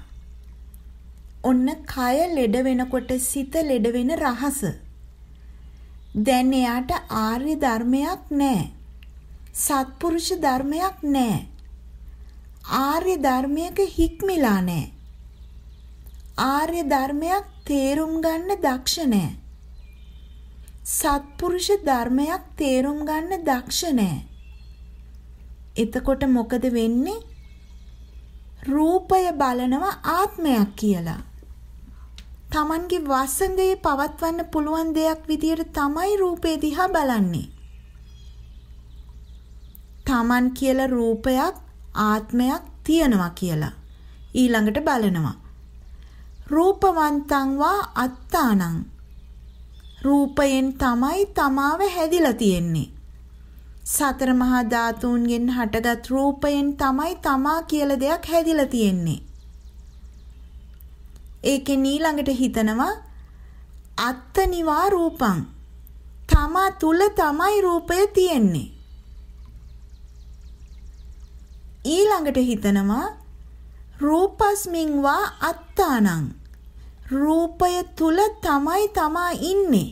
ඔන්න කය ලෙඩ වෙනකොට සිත ලෙඩ වෙන රහස. දැන් එයාට ආර්ය ධර්මයක් නැහැ. සත්පුරුෂ ධර්මයක් නැහැ. ආර්ය ධර්මයක හික්මිලා නැහැ. ආර්ය ධර්මයක් තේරුම් ගන්න දක්ෂ නැහැ. සත්පුරුෂ ධර්මයක් තේරුම් ගන්න දක්ෂ නැහැ. එතකොට මොකද වෙන්නේ? රූපය බලනවා ආත්මයක් කියලා. Tamanගේ වසඟයේ පවත්වන්න පුළුවන් දෙයක් විදියට තමයි රූපේ දිහා බලන්නේ. Taman කියලා රූපයක් ආත්මයක් තියනවා කියලා. ඊළඟට බලනවා. රූපවන්තං වා අත්තානං රූපයෙන් තමයි තමාව හැදිලා තියෙන්නේ. සතර මහා ධාතුන්ගෙන් හටගත් රූපයෙන් තමයි තමා කියලා දෙයක් හැදිලා තියෙන්නේ. ඒකෙන් ඊළඟට හිතනවා අත්තනිවා රූපං තමා තුල තමයි රූපය තියෙන්නේ. ඊළඟට හිතනවා රූපස්මින් වා අත්තානං රූපය තුල තමයි තමා ඉන්නේ.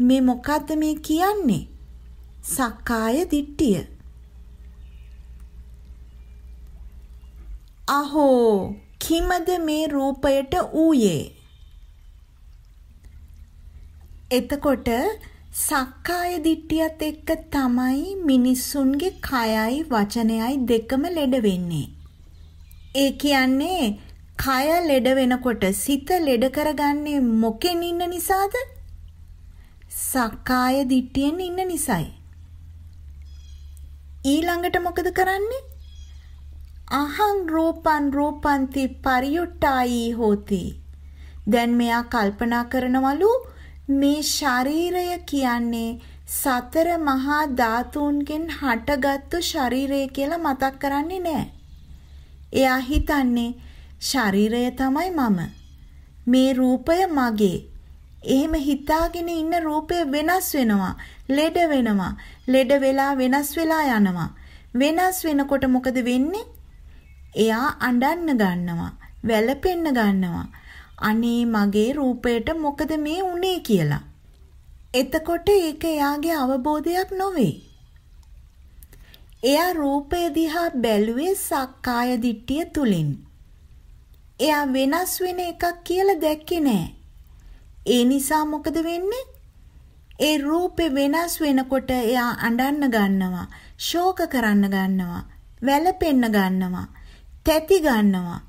මේ මොකද්ද මේ කියන්නේ? සක්කාය දිට්ඨිය. අහෝ කිමද මේ රූපයට ඌයේ? එතකොට සක්කාය දිට්ඨියත් එක්ක තමයි මිනිස්සුන්ගේ කයයි වචනයයි දෙකම ලෙඩ වෙන්නේ. ඒ කියන්නේ කය ලෙඩ වෙනකොට සිත ලෙඩ කරගන්නේ මොකෙන් ඉන්න නිසාද? සක්කාය දිට්ඨියෙන් ඉන්න නිසායි. ඊළඟට මොකද කරන්නේ? අහං රූපං රූපන්ති පරියුට්ටායි හෝති. දැන් මෙයා කල්පනා කරනවලු මේ ශරීරය කියන්නේ සතර මහා ධාතුන්ගෙන් හටගත්තු ශරීරය කියලා මතක් කරන්නේ නැහැ. එයා හිතන්නේ ශරීරය තමයි මම. මේ රූපය මගේ. එහෙම හිතාගෙන ඉන්න රූපය වෙනස් වෙනවා, ලෙඩ වෙනවා, ලෙඩ වෙලා වෙනස් වෙලා යනවා. වෙනස් වෙනකොට මොකද වෙන්නේ? එයා අඬන්න ගන්නවා, වැළපෙන්න ගන්නවා. අනේ මගේ රූපයට මොකද මේ උනේ කියලා. එතකොට ඒක එයාගේ අවබෝධයක් නොවේ. එයා රූපය දිහා බැලුවේ සක්කාය දිට්ඨිය තුලින්. එයා වෙනස් වෙන එකක් කියලා දැක්කේ නෑ. ඒ නිසා මොකද වෙන්නේ? ඒ රූපේ වෙනස් වෙනකොට එයා අඬන්න ගන්නවා, ශෝක කරන්න ගන්නවා, වැළපෙන්න ගන්නවා, තැති ගන්නවා,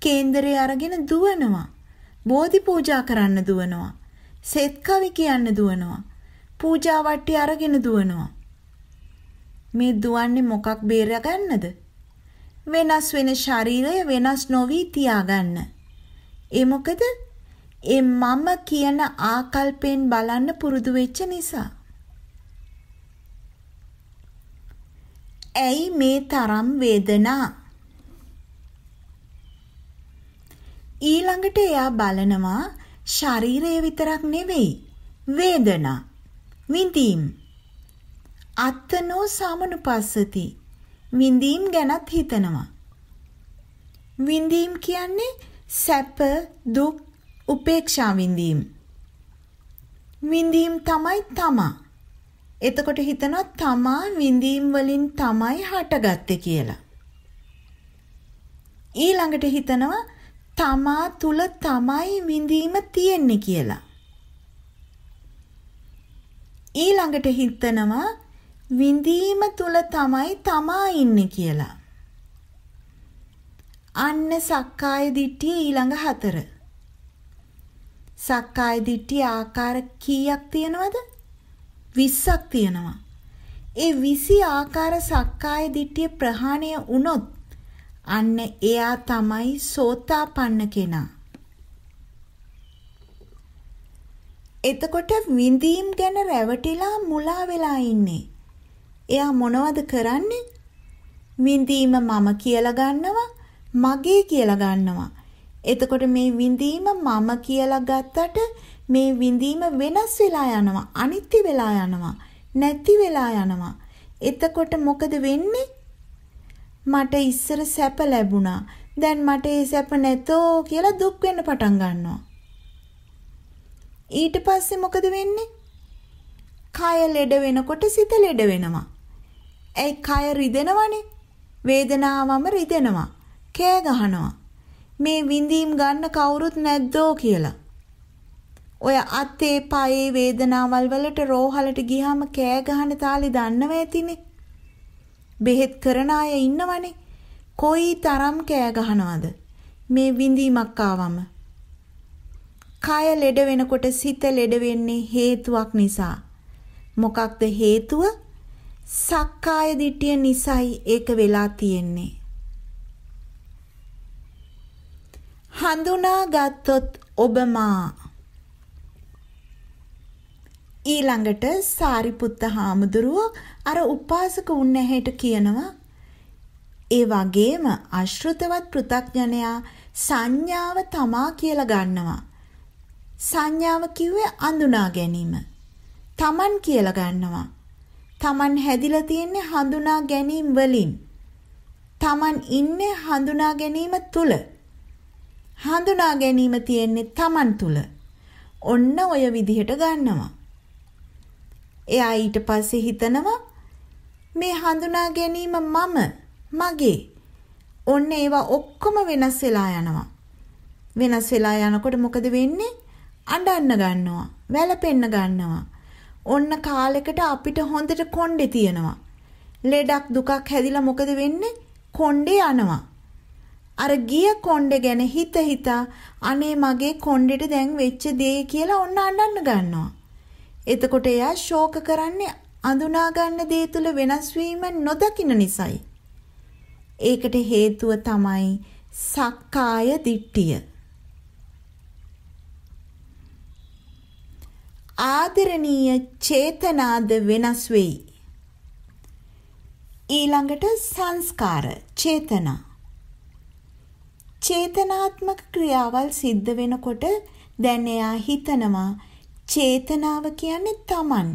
කේන්දරේ අරගෙන දුවනවා, බෝධි පූජා කරන්න දුවනවා, සෙත් කවි කියන්න දුවනවා, පූජා වට්ටි අරගෙන දුවනවා. මේ දුවන්නේ මොකක් බේරගන්නද? වෙනස් වෙන ශරීරය වෙනස් නොවි තියාගන්න. ඒ මොකද? ඒ මම කියන ආකල්පෙන් බලන්න පුරුදු වෙච්ච නිසා. ඇයි මේ තරම් වේදනා? ඊළඟට එයා බලනවා ශරීරය විතරක් නෙවෙයි වේදනා විඳීම් අත්තනෝ සමනුපස්සති විඳීම් ගැනත් හිතනවා. විඳීම් කියන්නේ සැප, දුක්, උපේක්ෂා විඳීම්. විඳීම් තමයි තමා. එතකොට හිතනවා තමා විඳීම් වලින් තමයි හටගත්තේ කියලා. ඊළඟට හිතනවා තමා තුල තමයි විඳීම තියෙන්නේ කියලා. ඊළඟට හිතනවා විඳීම තුල තමයි තමා ඉන්නේ කියලා. අන්න සක්කාය දිට්ඨිය ඊළඟ හතර. සක්කාය දිට්ඨිය ආකාර කීයක් තියෙනවද? 20ක් තියෙනවා. ඒ 20 ආකාර සක්කාය දිට්ඨිය ප්‍රහාණය වුණොත් අන්න එයා තමයි සෝතාපන්න කෙනා. එතකොට විඳීම් ගැන රැවටිලා මුලා වෙලා ඉන්නේ. එයා මොනවද කරන්නේ? විඳීම මම කියලා ගන්නවා, මගේ කියලා ගන්නවා. එතකොට මේ විඳීම මම කියලා ගත්තට මේ විඳීම වෙනස් වෙලා යනවා, අනිත්‍ය වෙලා යනවා, නැති වෙලා යනවා. එතකොට මොකද වෙන්නේ? මට ඉස්සර සැප ලැබුණා. දැන් මට ඒ සැප නැතෝ කියලා දුක් වෙන්න පටන් ගන්නවා. ඊට පස්සේ මොකද වෙන්නේ? කය ලෙඩ වෙනකොට සිත ලෙඩ වෙනවා. ඒ කය රිදෙනවනේ. වේදනාවම රිදෙනවා. කෑ ගහනවා. මේ විඳීම් ගන්න කවුරුත් නැද්දෝ කියලා. ඔය අතේ පායේ වේදනාවල් වලට රෝහලට ගියාම කෑ ගහන තාලේ දන්නව ඇතිනේ. බෙහෙත් කරන අය ඉන්නවනේ. කොයි තරම් කෑ ගහනවද මේ විඳීමක් ආවම. කය ලෙඩ වෙනකොට සිත ලෙඩ වෙන්නේ හේතුවක් නිසා. මොකක්ද හේතුව? සක්කාය දිට්ඨිය නිසයි ඒක වෙලා තියෙන්නේ. හඳුනා ගත්තොත් ඔබ මා ඊළඟට සාරිපුත්ත හාමුදුරුව අර උපාසක උන්නැහෙට කියනවා ඒ වගේම අශෘතවත් පෘ탁ඥයා සංඥාව තමා කියලා ගන්නවා. සංඥාව කිව්වේ අඳුනා ගැනීම. තමන් කියලා ගන්නවා. තමන් හැදිලා තියෙන්නේ හඳුනා ගැනීම වලින්. තමන් ඉන්නේ හඳුනා ගැනීම තුල. හඳුනා ගැනීම තියෙන්නේ තමන් තුල. ඔන්න ඔය විදිහට ගන්නවා. එයා ඊට පස්සේ හිතනවා මේ හඳුනා ගැනීම මම මගේ ඔන්න ඒවා ඔක්කොම වෙනස් වෙලා යනවා. වෙනස් වෙලා යනකොට මොකද වෙන්නේ? අඬන්න ගන්නවා, වැළපෙන්න ගන්නවා. ඔන්න කාලෙකට අපිට හොඳට කොණ්ඩේ තියෙනවා. ලෙඩක් දුකක් හැදිලා මොකද වෙන්නේ? කොණ්ඩේ යනවා. අර ගිය කොණ්ඩේ ගැන හිත හිතා අනේ මගේ කොණ්ඩෙට දැන් වෙච්ච දේ කියලා ඔන්න අඬන්න ගන්නවා. එතකොට එයා ශෝක කරන්නේ අඳුනා ගන්න දේ තුල වෙනස් වීම නොදකින නිසායි. ඒකට හේතුව තමයි සක්කාය දිට්ඨිය. ආදරණීය චේතනාද වෙනස් වෙයි. ඊළඟට සංස්කාර චේතනා. චේතනාත්මක ක්‍රියාවල් සිද්ධ වෙනකොට දැන් එයා හිතනවා චේතනාව කියන්නේ Taman.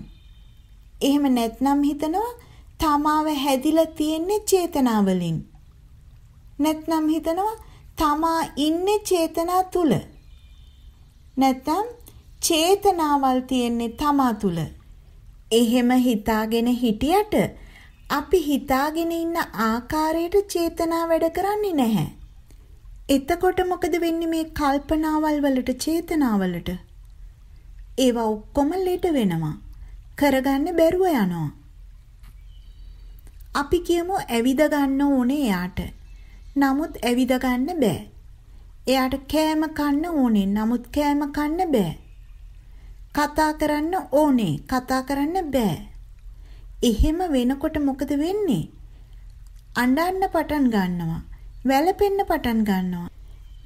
එහෙම නැත්නම් හිතනවා තමාව හැදිලා තියෙන්නේ චේතනාවලින්. නැත්නම් හිතනවා තමා ඉන්නේ චේතනා තුල. නැත්නම් චේතනාවල් තියෙන්නේ තමා තුල. එහෙම හිතාගෙන හිටියට අපි හිතාගෙන ඉන්න ආකාරයට චේතනා වැඩ කරන්නේ නැහැ. එතකොට මොකද වෙන්නේ මේ කල්පනාවල් වලට චේතනාවලට? ඒවා ඔක්කොම ලෙඩ වෙනවා. කරගන්න බැරුව යනවා. අපි කියමු ඇවිද ගන්න ඕනේ එයාට. නමුත් ඇවිද ගන්න බෑ. එයාට කෑම කන්න ඕනේ. නමුත් කෑම කන්න බෑ. කතා කරන්න ඕනේ. කතා කරන්න බෑ. එහෙම වෙනකොට මොකද වෙන්නේ? අඬන්න පටන් ගන්නවා. වැළපෙන්න පටන් ගන්නවා.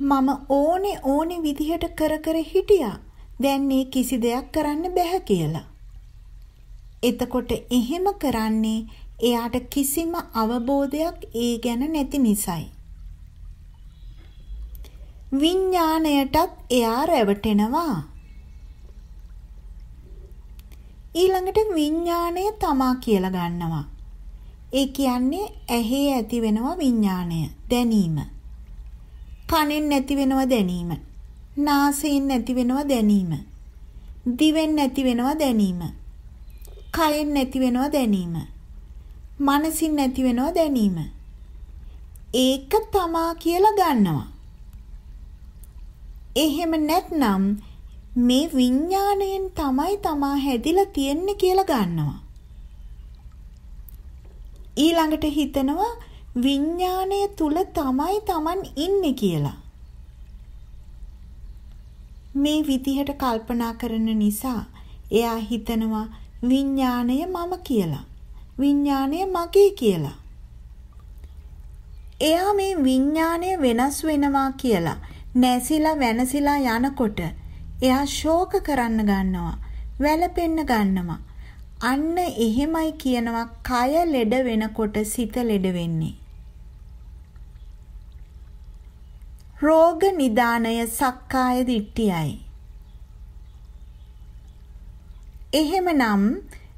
මම ඕනේ ඕනේ විදිහට කර කර හිටියා. දැන් මේ කිසි දෙයක් කරන්න බැහැ කියලා. එතකොට එහෙම කරන්නේ එයාට කිසිම අවබෝධයක් ඒ ගැන නැති නිසායි. විඥාණයටත් එයා රැවටෙනවා. ඊළඟට විඥාණය තමා කියලා ගන්නවා. ඒ කියන්නේ ඇහි ඇති වෙනවා විඥාණය දැනීම. කනෙන් නැති වෙනවා දැනීම. නාසයෙන් නැති වෙනවා දැනීම. දිවෙන් නැති වෙනවා දැනීම. කයෙන් නැති වෙනවා දැනීම. මනසින් නැති වෙනවා දැනීම. ඒක තමා කියලා ගන්නවා. එහෙම නැත්නම් මේ විඥාණයෙන් තමයි තමා හැදිලා තියෙන්නේ කියලා ගන්නවා. ඊළඟට හිතනවා විඥාණය තුල තමයි Taman ඉන්නේ කියලා. මේ විදිහට කල්පනා කරන නිසා එයා හිතනවා විඥාණය මම කියලා. විඥාණය මගේ කියලා. එයා මේ විඥාණය වෙනස් වෙනවා කියලා නැසිලා වෙනසිලා යනකොට එයා ශෝක කරන්න ගන්නවා. වැළපෙන්න ගන්නවා. අන්න එහෙමයි කියනවා කය ලෙඩ වෙනකොට සිත ලෙඩ වෙන්නේ. රෝග නිදානය සක්කාය දිට්ඨියයි. එහෙමනම්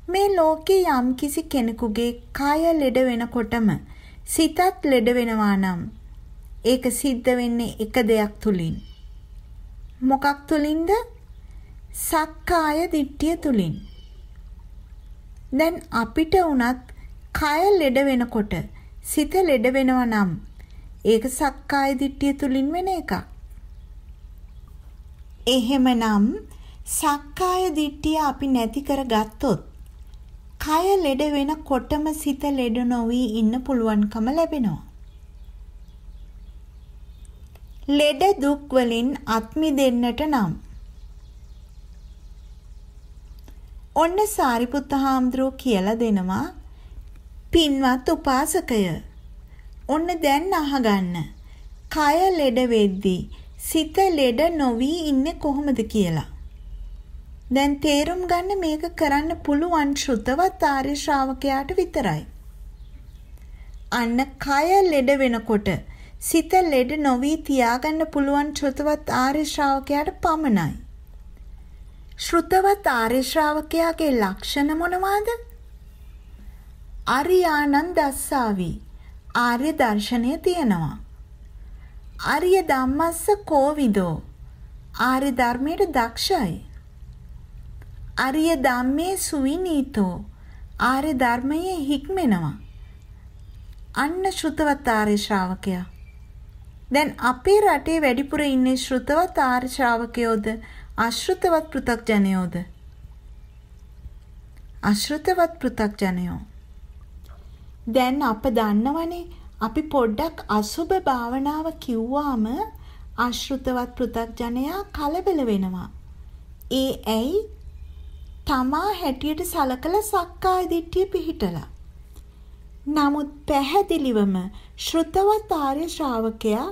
මේ ලෝකේ යම් කිසි කෙනෙකුගේ කය ලෙඩ වෙනකොටම සිතත් ලෙඩ වෙනවා නම් ඒක සිද්ධ වෙන්නේ එක දෙයක් තුලින්. මොකක් තුලින්ද? සක්කාය දිට්ඨිය තුලින්. දැන් අපිට උනත් කය ලෙඩ වෙනකොට සිත ලෙඩ වෙනවා නම් ඒක සක්කාය දිට්ඨිය තුලින් වෙන එකක්. එහෙමනම් සක්කාය දිට්ඨිය අපි නැති කරගත්තොත් කය ලෙඩ වෙනකොටම සිත ලෙඩ නොවි ඉන්න පුළුවන්කම ලැබෙනවා. ලෙඩ දුක් වලින් අත්මි දෙන්නට නම්. ඔන්න සාරිපුත්ත හාමුදුරුවෝ කියලා දෙනවා පින්වත් උපාසකය ඔන්න දැන් අහගන්න. කය ලෙඩ වෙද්දී සිත ලෙඩ නොවි ඉන්නේ කොහොමද කියලා. දැන් තේරුම් ගන්න මේක කරන්න පුළුවන් ශ්‍රුතවත් ආර්ය ශ්‍රාවකයාට විතරයි. අන්න කය ලෙඩ වෙනකොට සිත ලෙඩ නොවි තියාගන්න පුළුවන් ශ්‍රුතවත් ආර්ය ශ්‍රාවකයාට පමණයි ශ්‍රුතවත් ආර්ය ශ්‍රාවකයාගේ ලක්ෂණ මොනවාද? අරියානන් දස්සාවි. ආර්ය දර්ශනය තියෙනවා. ආර්ය ධම්මස්ස කෝවිදෝ. ආර්ය ධර්මයට දක්ෂයි. ආර්ය ධම්මේ සුවිනීතෝ. ආර්ය ධර්මයේ හික්මෙනවා. අන්න ශ්‍රුතවත් ආර්ය ශ්‍රාවකයා. දැන් අපේ රටේ වැඩිපුර ඉන්නේ ශ්‍රතවත් ආර්ය ශ්‍රාවකයෝද අශ්‍රතවත් පෘථග්ජනයෝද? අශ්‍රතවත් පෘථග්ජනයෝ. දැන් අප දන්නවනේ අපි පොඩ්ඩක් අසුබ භාවනාව කිව්වාම අශ්‍රතවත් පෘථග්ජනයා කලබල වෙනවා. ඒ ඇයි? තමා හැටියට සලකලා සක්කාය දිට්ඨිය පිහිටලා. නමුත් පැහැදිලිවම ශ්‍රුතවත් ආර්ය ශ්‍රාවකයා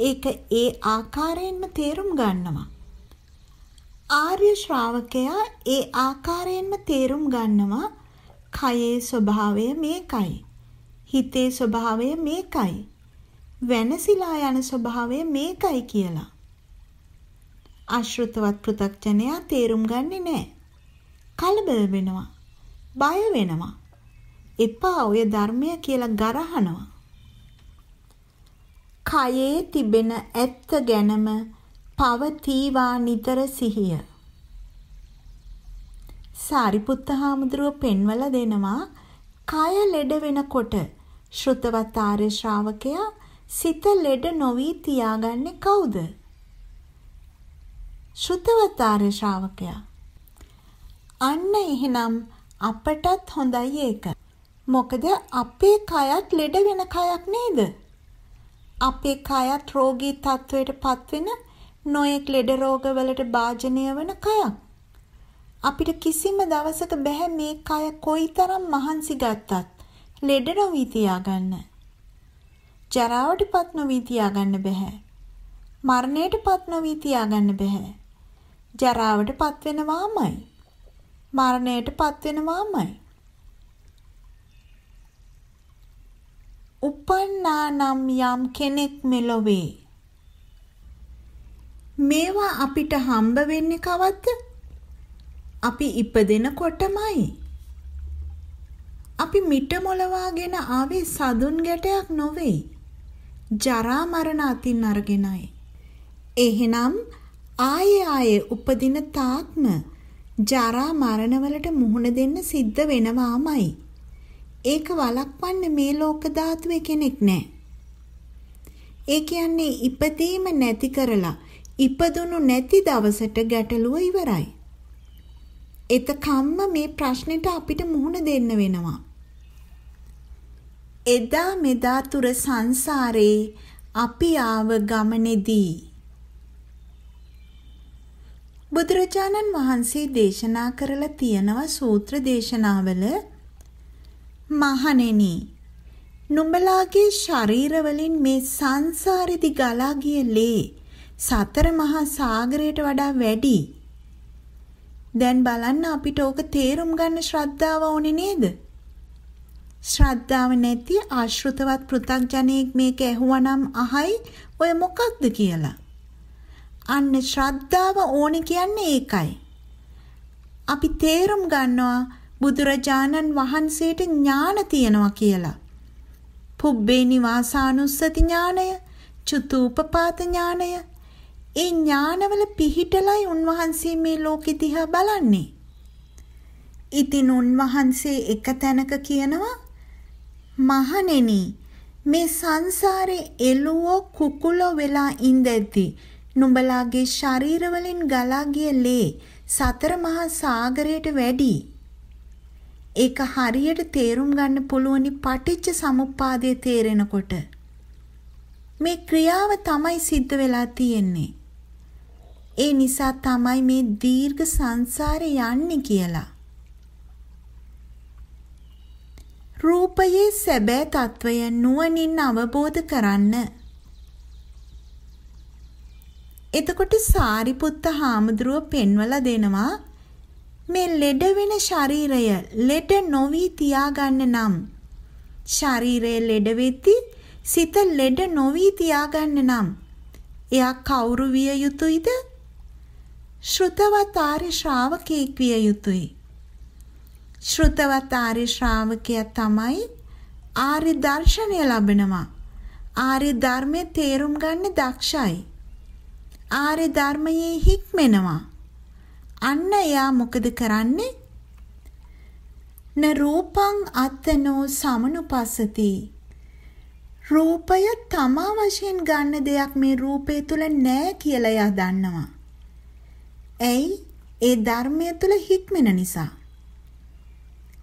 ඒක ඒ ආකාරයෙන්ම තේරුම් ගන්නවා ආර්ය ශ්‍රාවකයා ඒ ආකාරයෙන්ම තේරුම් ගන්නවා කයේ ස්වභාවය මේකයි. හිතේ ස්වභාවය මේකයි. වෙනසිලා යන ස්වභාවය මේකයි කියලා. අශෘතවත් පෘ탁ජනයා තේරුම් ගන්නේ නැහැ. කලබල වෙනවා. බය වෙනවා. එපා ඔය ධර්මය කියලා ගරහනවා. කයේ තිබෙන ඇත්ත ගැනම පවතිවා නිතර සිහිය. සාරිපුත්ත හාමුදුරුව පෙන්වලා දෙනවා කය ලෙඩ වෙනකොට ශ්‍රුතවත් ආර්ය ශ්‍රාවකයා සිත ලෙඩ නොවි තියාගන්නේ කවුද? ශ්‍රුතවත් ආර්ය ශ්‍රාවකයා. අන්න එහෙනම් අපටත් හොඳයි ඒක. මොකද අපේ කයත් ලෙඩ වෙන කයක් නේද? අපේ කයත් රෝගී තත්වයට පත්වෙන නොයෙක් ලෙඩ රෝගවලට භාජනය වන කයක්. අපිට කිසිම දවසක බෑ මේ කය කොයිතරම් මහන්සි ගත්තත් ලෙඩ නොවී තියාගන්න. ජරාවටපත් නොවී තියාගන්න බෑ. මරණයටපත් නොවී තියාගන්න බෑ. ජරාවටපත් වෙනවාමයි. මරණයටපත් වෙනවාමයි. උපන්නානම් යම් කෙනෙක් මෙලොවේ මේවා අපිට හම්බ වෙන්නේ කවද්ද? අපි ඉපදෙනකොටමයි. අපි මිට මොලවාගෙන ආවේ සදුන් ගැටයක් නොවේ. ජරා මරණ අතින් අරගෙනයි. එහෙනම් ආයේ ආයේ උපදින තාක්ම ජරා මරණවලට මුහුණ දෙන්න සිද්ධ වෙනවාමයි. ඒක වළක්වන්න මේ ලෝක ධාතුවේ කෙනෙක් නැහැ. ඒ කියන්නේ ඉපදීම නැති කරලා ඉපදුණු නැති දවසට ගැටලුව ඉවරයි. එතකම්ම මේ ප්‍රශ්නෙට අපිට මුහුණ දෙන්න වෙනවා. එදා මෙදා තුර සංසාරේ අපි ආව ගමනේදී බුදුරජාණන් වහන්සේ දේශනා කරලා තියෙනවා සූත්‍ර දේශනාවල මහණෙනි නුඹලාගේ ශරීර වලින් මේ සංසාරෙදි ගලා ගිය ලේ සතර මහා සාගරයට වඩා වැඩි. දැන් බලන්න අපිට ඕක තේරුම් ගන්න ශ්‍රද්ධාව ඕනේ නේද? ශ්‍රද්ධාව නැති ආශ්‍රිතවත් පෘථග්ජනෙක් මේක ඇහුවනම් අහයි ඔය මොකක්ද කියලා. අන්න ශ්‍රද්ධාව ඕනේ කියන්නේ ඒකයි. අපි තේරුම් ගන්නවා බුදුරජාණන් වහන්සේට ඥාන තියනවා කියලා. පුබ්බේ නිවාසානුස්සති ඥානය, චුතූපපාත ඥානය. ඒ ඥානවල පිහිටලයි උන්වහන්සේ මේ ලෝකෙ දිහා බලන්නේ. ඉතින් උන්වහන්සේ එක තැනක කියනවා මහණෙනි මේ සංසාරේ එළුවෝ කුකුලෝ වෙලා ඉඳෙද්දි නුඹලාගේ ශරීර වලින් ගලා ගිය ලේ සතර මහා සාගරයට වැඩි. ඒක හරියට තේරුම් ගන්න පුළුවනි පටිච්ච සමුප්පාදය තේරෙනකොට. මේ ක්‍රියාව තමයි සිද්ධ වෙලා තියෙන්නේ. ඒ නිසා තමයි මේ දීර්ඝ සංසාරේ යන්නේ කියලා. රූපයේ සැබෑ తত্ত্বය නුවණින් අවබෝධ කරන්න. එතකොට සාරිපුත්ත හාමුදුරුව පෙන්වලා දෙනවා මේ ලෙඩ වෙන ශරීරය ලෙඩ නොවි තියාගන්න නම් ශරීරය ලෙඩ වෙද්දි සිත ලෙඩ නොවි තියාගන්න නම් එයා කවුරු විය යුතුයද? ශ්‍රුතවත් ආර්ය ශ්‍රාවකෙක් විය යුතුයි. ශ්‍රුතවත් ආර්ය ශ්‍රාවකයා තමයි ආර්ය දර්ශනය ලබනවා. ආර්ය ධර්මයේ තේරුම් ගන්න දක්ෂයි. ආර්ය ධර්මයේ හික්මෙනවා. අන්න එයා මොකද කරන්නේ? න රූපං අත්තනෝ සමනුපස්සති. රූපය තමා වශයෙන් ගන්න දෙයක් මේ රූපය තුල නෑ කියලා එයා දන්නවා. ඇයි? ඒ ධර්මය තුල හික්මෙන නිසා.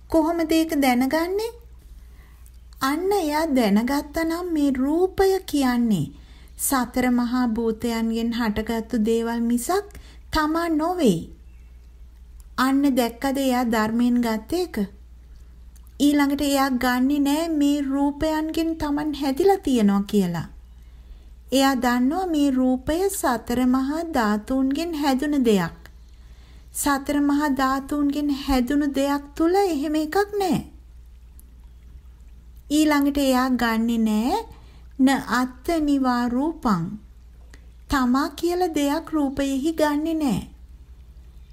කොහොමද ඒක දැනගන්නේ? අන්න එයා දැනගත්තා නම් මේ රූපය කියන්නේ සතර මහා භූතයන්ගෙන් හටගත්තු දේවල් මිසක් තමා නොවේ. අන්න දැක්කද එයා ධර්මයෙන් ගත්ත එක? ඊළඟට එයා ගන්නෙ නෑ මේ රූපයන්ගෙන් Taman හැදිලා තියනවා කියලා. එයා දන්නවා මේ රූපය සතර මහා ධාතුන්ගෙන් හැදුන දෙයක්. සතර මහා ධාතුන්ගෙන් හැදුණු දෙයක් තුල එහෙම එකක් නැහැ. ඊළඟට එයා ගන්නෙ නෑ න අත්ත නිවා රූපං. තමා කියලා දෙයක් රූපයෙහි ගන්නෙ නෑ.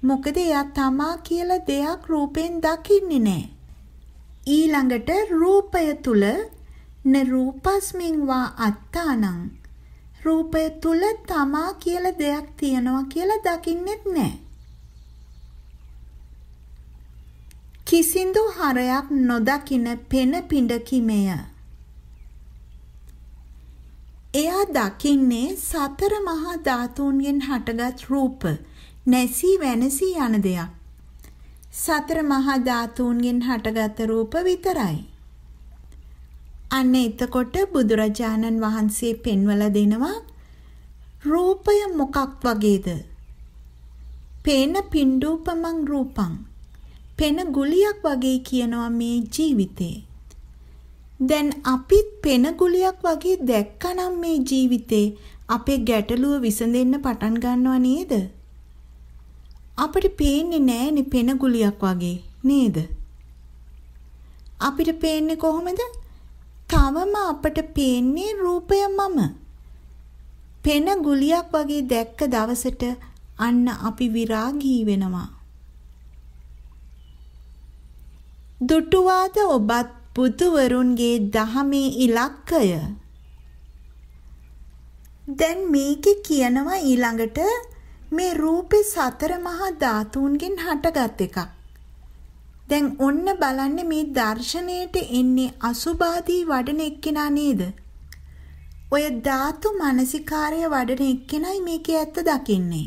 මොකද එයා තමා කියලා දෙයක් රූපෙන් දකින්නේ නෑ. ඊළඟට රූපය තුල න රූපස්මින් වා අත්තානං රූපය තුල තමා කියලා දෙයක් තියනවා කියලා දකින්නෙත් නෑ. කිසිඳු හරයක් නොදකින පෙන පිඬකිමය. එයා දකින්නේ සතර මහා ධාතුන්ගෙන් හටගත් රූප නැසී වෙනසී යන දෙයක්. සතර මහා ධාතුන්ගෙන් හටගත් රූප විතරයි. අන්න එතකොට බුදුරජාණන් වහන්සේ පෙන්වලා දෙනවා රූපය මොකක් වගේද? පේන පින්ඩූපමං රූපං පෙන ගුලියක් වගේ කියනවා මේ ජීවිතේ. දැන් අපිත් පෙන ගුලියක් වගේ දැක්කනම් මේ ජීවිතේ අපේ ගැටලුව විසඳෙන්න පටන් ගන්නව නේද? අපිට පේන්නේ නෑනේ පෙන ගුලියක් වගේ නේද? අපිට පේන්නේ කොහොමද? තවම අපට පේන්නේ රූපය මම. පෙන ගුලියක් වගේ දැක්ක දවසට අන්න අපි විරාගී වෙනවා. දුටුවාද ඔබත් බුදුවරුන්ගේ දහමේ ඉලක්කය දැන් මේකේ කියනවා ඊළඟට මේ රූපේ සතර මහා ධාතුන්ගෙන් හටගත් එකක්. දැන් ඔන්න බලන්න මේ දර්ශනයට එන්නේ අසුභාදී වඩන එක්කෙනා නේද? ඔය ධාතු මානසිකාර්ය වඩන එක්කෙනයි මේකේ ඇත්ත දකින්නේ.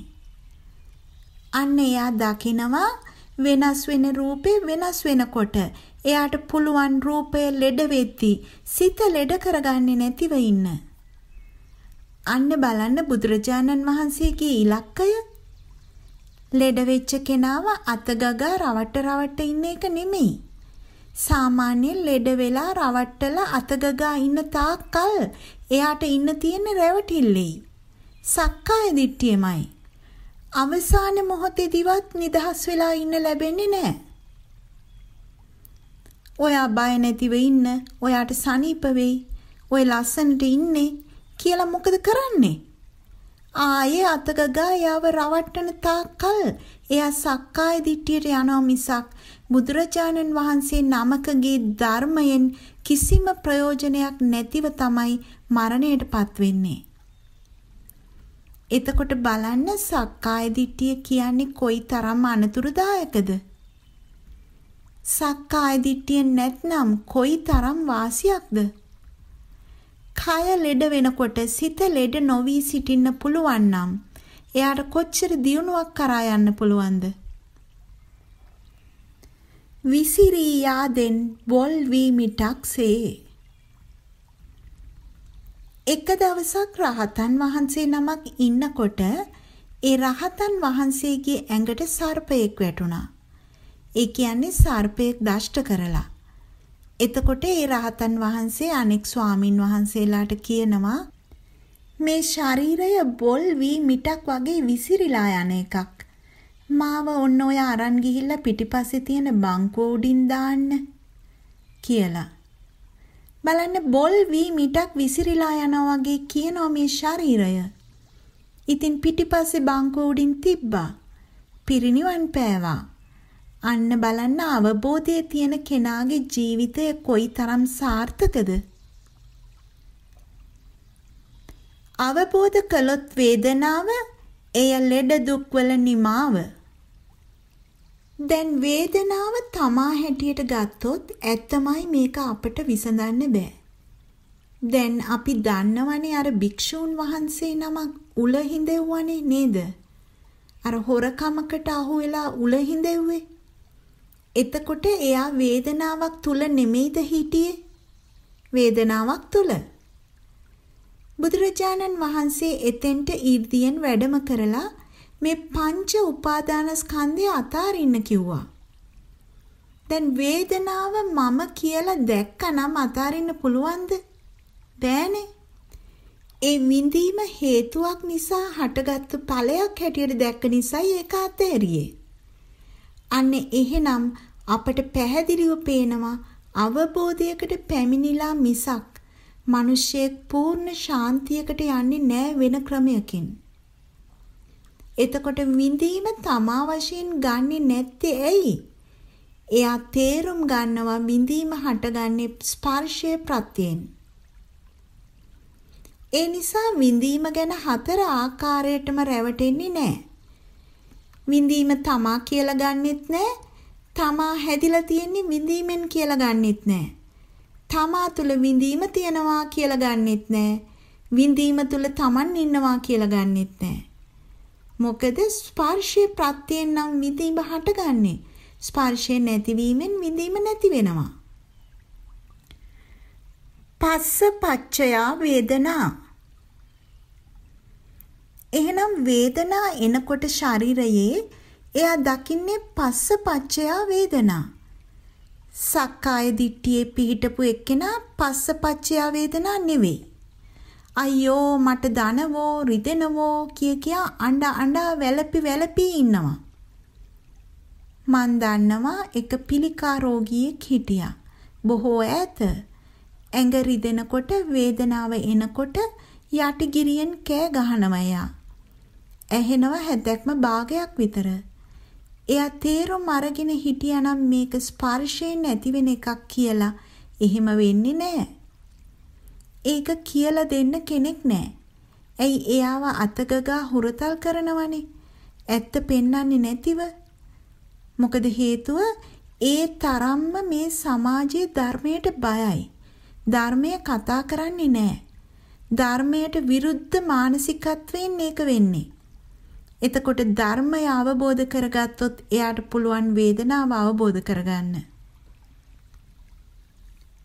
අන්න එයා දකිනවා වෙනස් වෙන රූපේ වෙනස් වෙනකොට එයාට පුළුවන් රූපය ලෙඩ වෙද්දී සිත ලෙඩ කරගන්නේ නැතිව ඉන්න. අන්න බලන්න බුදුරජාණන් වහන්සේගේ ඉලක්කය ලෙඩ වෙච්ච කෙනාව අතගගා රවට්ට රවට්ට ඉන්න එක නෙමෙයි. සාමාන්‍යයෙන් ලෙඩ වෙලා රවට්ටලා අතගගා ඉන්න තාක්කල් එයාට ඉන්න තියෙන රැවටිල්ලෙයි. සක්කාය දිට්ඨියමයි. අවසාන මොහොතේදීවත් නිදහස් වෙලා ඉන්න ලැබෙන්නේ නැහැ. ඔයා බය නැතිව ඉන්න, ඔයාට සනීප වෙයි, ඔය ලස්සනට ඉන්නේ කියලා මොකද කරන්නේ? ආයේ අතගගා යාව රවට්ටන තාක්කල් එයා සක්කාය දිට්ඨියට යනවා මිසක් බුදුරජාණන් වහන්සේ නමකගේ ධර්මයෙන් කිසිම ප්‍රයෝජනයක් නැතිව තමයි මරණයටපත් වෙන්නේ. එතකොට බලන්න සක්කාය දිට්ඨිය කියන්නේ කොයි තරම් අනතුරුදායකද? සක්කාය දිට්ඨිය නැත්නම් කොයි තරම් වාසියක්ද? කය ලෙඩ වෙනකොට සිත ලෙඩ නොවි සිටින්න පුළුවන් නම් එයාට කොච්චර දියුණුවක් කරා යන්න පුළුවන්ද? විසිරී යාදෙන් බොල් වී මිටක්සේ එක දවසක් රහතන් වහන්සේ නමක් ඉන්නකොට ඒ රහතන් වහන්සේගේ ඇඟට සර්පයෙක් වැටුණා. ඒ කියන්නේ සර්පයෙක් දෂ්ට කරලා. එතකොට ඒ රහතන් වහන්සේ අනෙක් ස්වාමින් වහන්සේලාට කියනවා මේ ශරීරය බොල් වී මිටක් වගේ විසිරිලා යන එකක්. මාව ඔන්න ඔය අරන් ගිහිල්ලා පිටිපස්සේ තියෙන බංකුව උඩින් දාන්න කියලා. බලන්න බොල් වී මිටක් විසිරිලා යනවා වගේ කියනවා මේ ශරීරය. ඉතින් පිටිපස්සේ බංකුව උඩින් තිබ්බා. පිරිනිවන් පෑවා. අන්න බලන්න අවබෝධයේ තියෙන කෙනාගේ ජීවිතය කොයිතරම් සාර්ථකද? අවබෝධ කළොත් වේදනාව එය ලෙඩ දුක්වල නිමාව. දැන් වේදනාව තමා හැටියට ගත්තොත් ඇත්තමයි මේක අපට විසඳන්න බෑ. දැන් අපි දන්නවනේ අර භික්ෂූන් වහන්සේ නමක් උල හිඳෙව්වනේ නේද? අර හොරකමකට අහු වෙලා උල හිඳෙව්වේ. එතකොට එයා වේදනාවක් තුල නෙමෙයිද හිටියේ? වේදනාවක් තුල. බුදුරජාණන් වහන්සේ එතෙන්ට ඊර්දියෙන් වැඩම කරලා මේ පංච උපාදානස්කන්ධය අතාරින්න කිව්වා. දැන් වේදනාව මම කියලා දැක්කනම් අතාරින්න පුළුවන්ද? බෑනේ. ඒ විඳීම හේතුවක් නිසා හටගත්තු ඵලයක් හැටියට දැක්ක නිසායි ඒක අතෑරියේ. අන්නේ එහෙනම් අපට පැහැදිලිව පේනවා අවබෝධයකට පැමිණිලා මිසක් මිනිස්සෙක් පූර්ණ ශාන්තියකට යන්නේ නෑ වෙන ක්‍රමයකින්. එතකොට විඳීම තමා වශයෙන් ගන්නෙ නැත්තේ ඇයි? එයා තේරුම් ගන්නවා විඳීම හටගන්නේ ස්පර්ශයේ ප්‍රත්‍යයෙන්. ඒ නිසා විඳීම ගැන හතර ආකාරයටම රැවටෙන්නේ නැහැ. විඳීම තමා කියලා ගන්නෙත් නැහැ. තමා හැදිලා තියෙන්නේ විඳීමෙන් කියලා ගන්නෙත් නැහැ. තමා තුල විඳීම තියනවා කියලා ගන්නෙත් නැහැ. විඳීම තුල Taman ඉන්නවා කියලා ගන්නෙත් නැහැ. මොකද ස්පර්ශයේ ප්‍රත්‍යයෙන් නම් විඳීම හටගන්නේ. ස්පර්ශය නැතිවීමෙන් විඳීම නැති වෙනවා. පස්ස පච්චයා වේදනා එහෙනම් වේදනා එනකොට ශරීරයේ එයා දකින්නේ පස්ස පච්චයා වේදනා. සක්කාය දිට්ඨියේ පිහිටපු එක්කෙනා පස්ස පච්චයා වේදනා නෙවෙයි. අයියෝ මට දනවෝ රිදෙනවෝ කිය කියා අඬ අඬ වැළපි වැළපි ඉන්නවා. මන් දන්නවා එක පිළිකා රෝගියෙක් හිටියා. බොහෝ ඈත. ඇඟ රිදෙනකොට වේදනාව එනකොට යටිගිරියෙන් කෑ ගහනවා එයා. ඇහෙනවා හැදැක්ම භාගයක් විතර. එයා තේරුම් අරගෙන හිටියානම් මේක ස්පර්ශයෙන් ඇතිවෙන එකක් කියලා එහෙම වෙන්නේ නැහැ. ඒක කියලා දෙන්න කෙනෙක් නැහැ. ඇයි එයාව අතගගා හුරතල් කරනවනේ. ඇත්ත පෙන්වන්නේ නැතිව. මොකද හේතුව ඒ තරම්ම මේ සමාජයේ ධර්මයට බයයි. ධර්මය කතා කරන්නේ නැහැ. ධර්මයට විරුද්ධ මානසිකත්වයෙන් ඒක වෙන්නේ. එතකොට ධර්මය අවබෝධ කරගත්තොත් එයාට පුළුවන් වේදනාව අවබෝධ කරගන්න.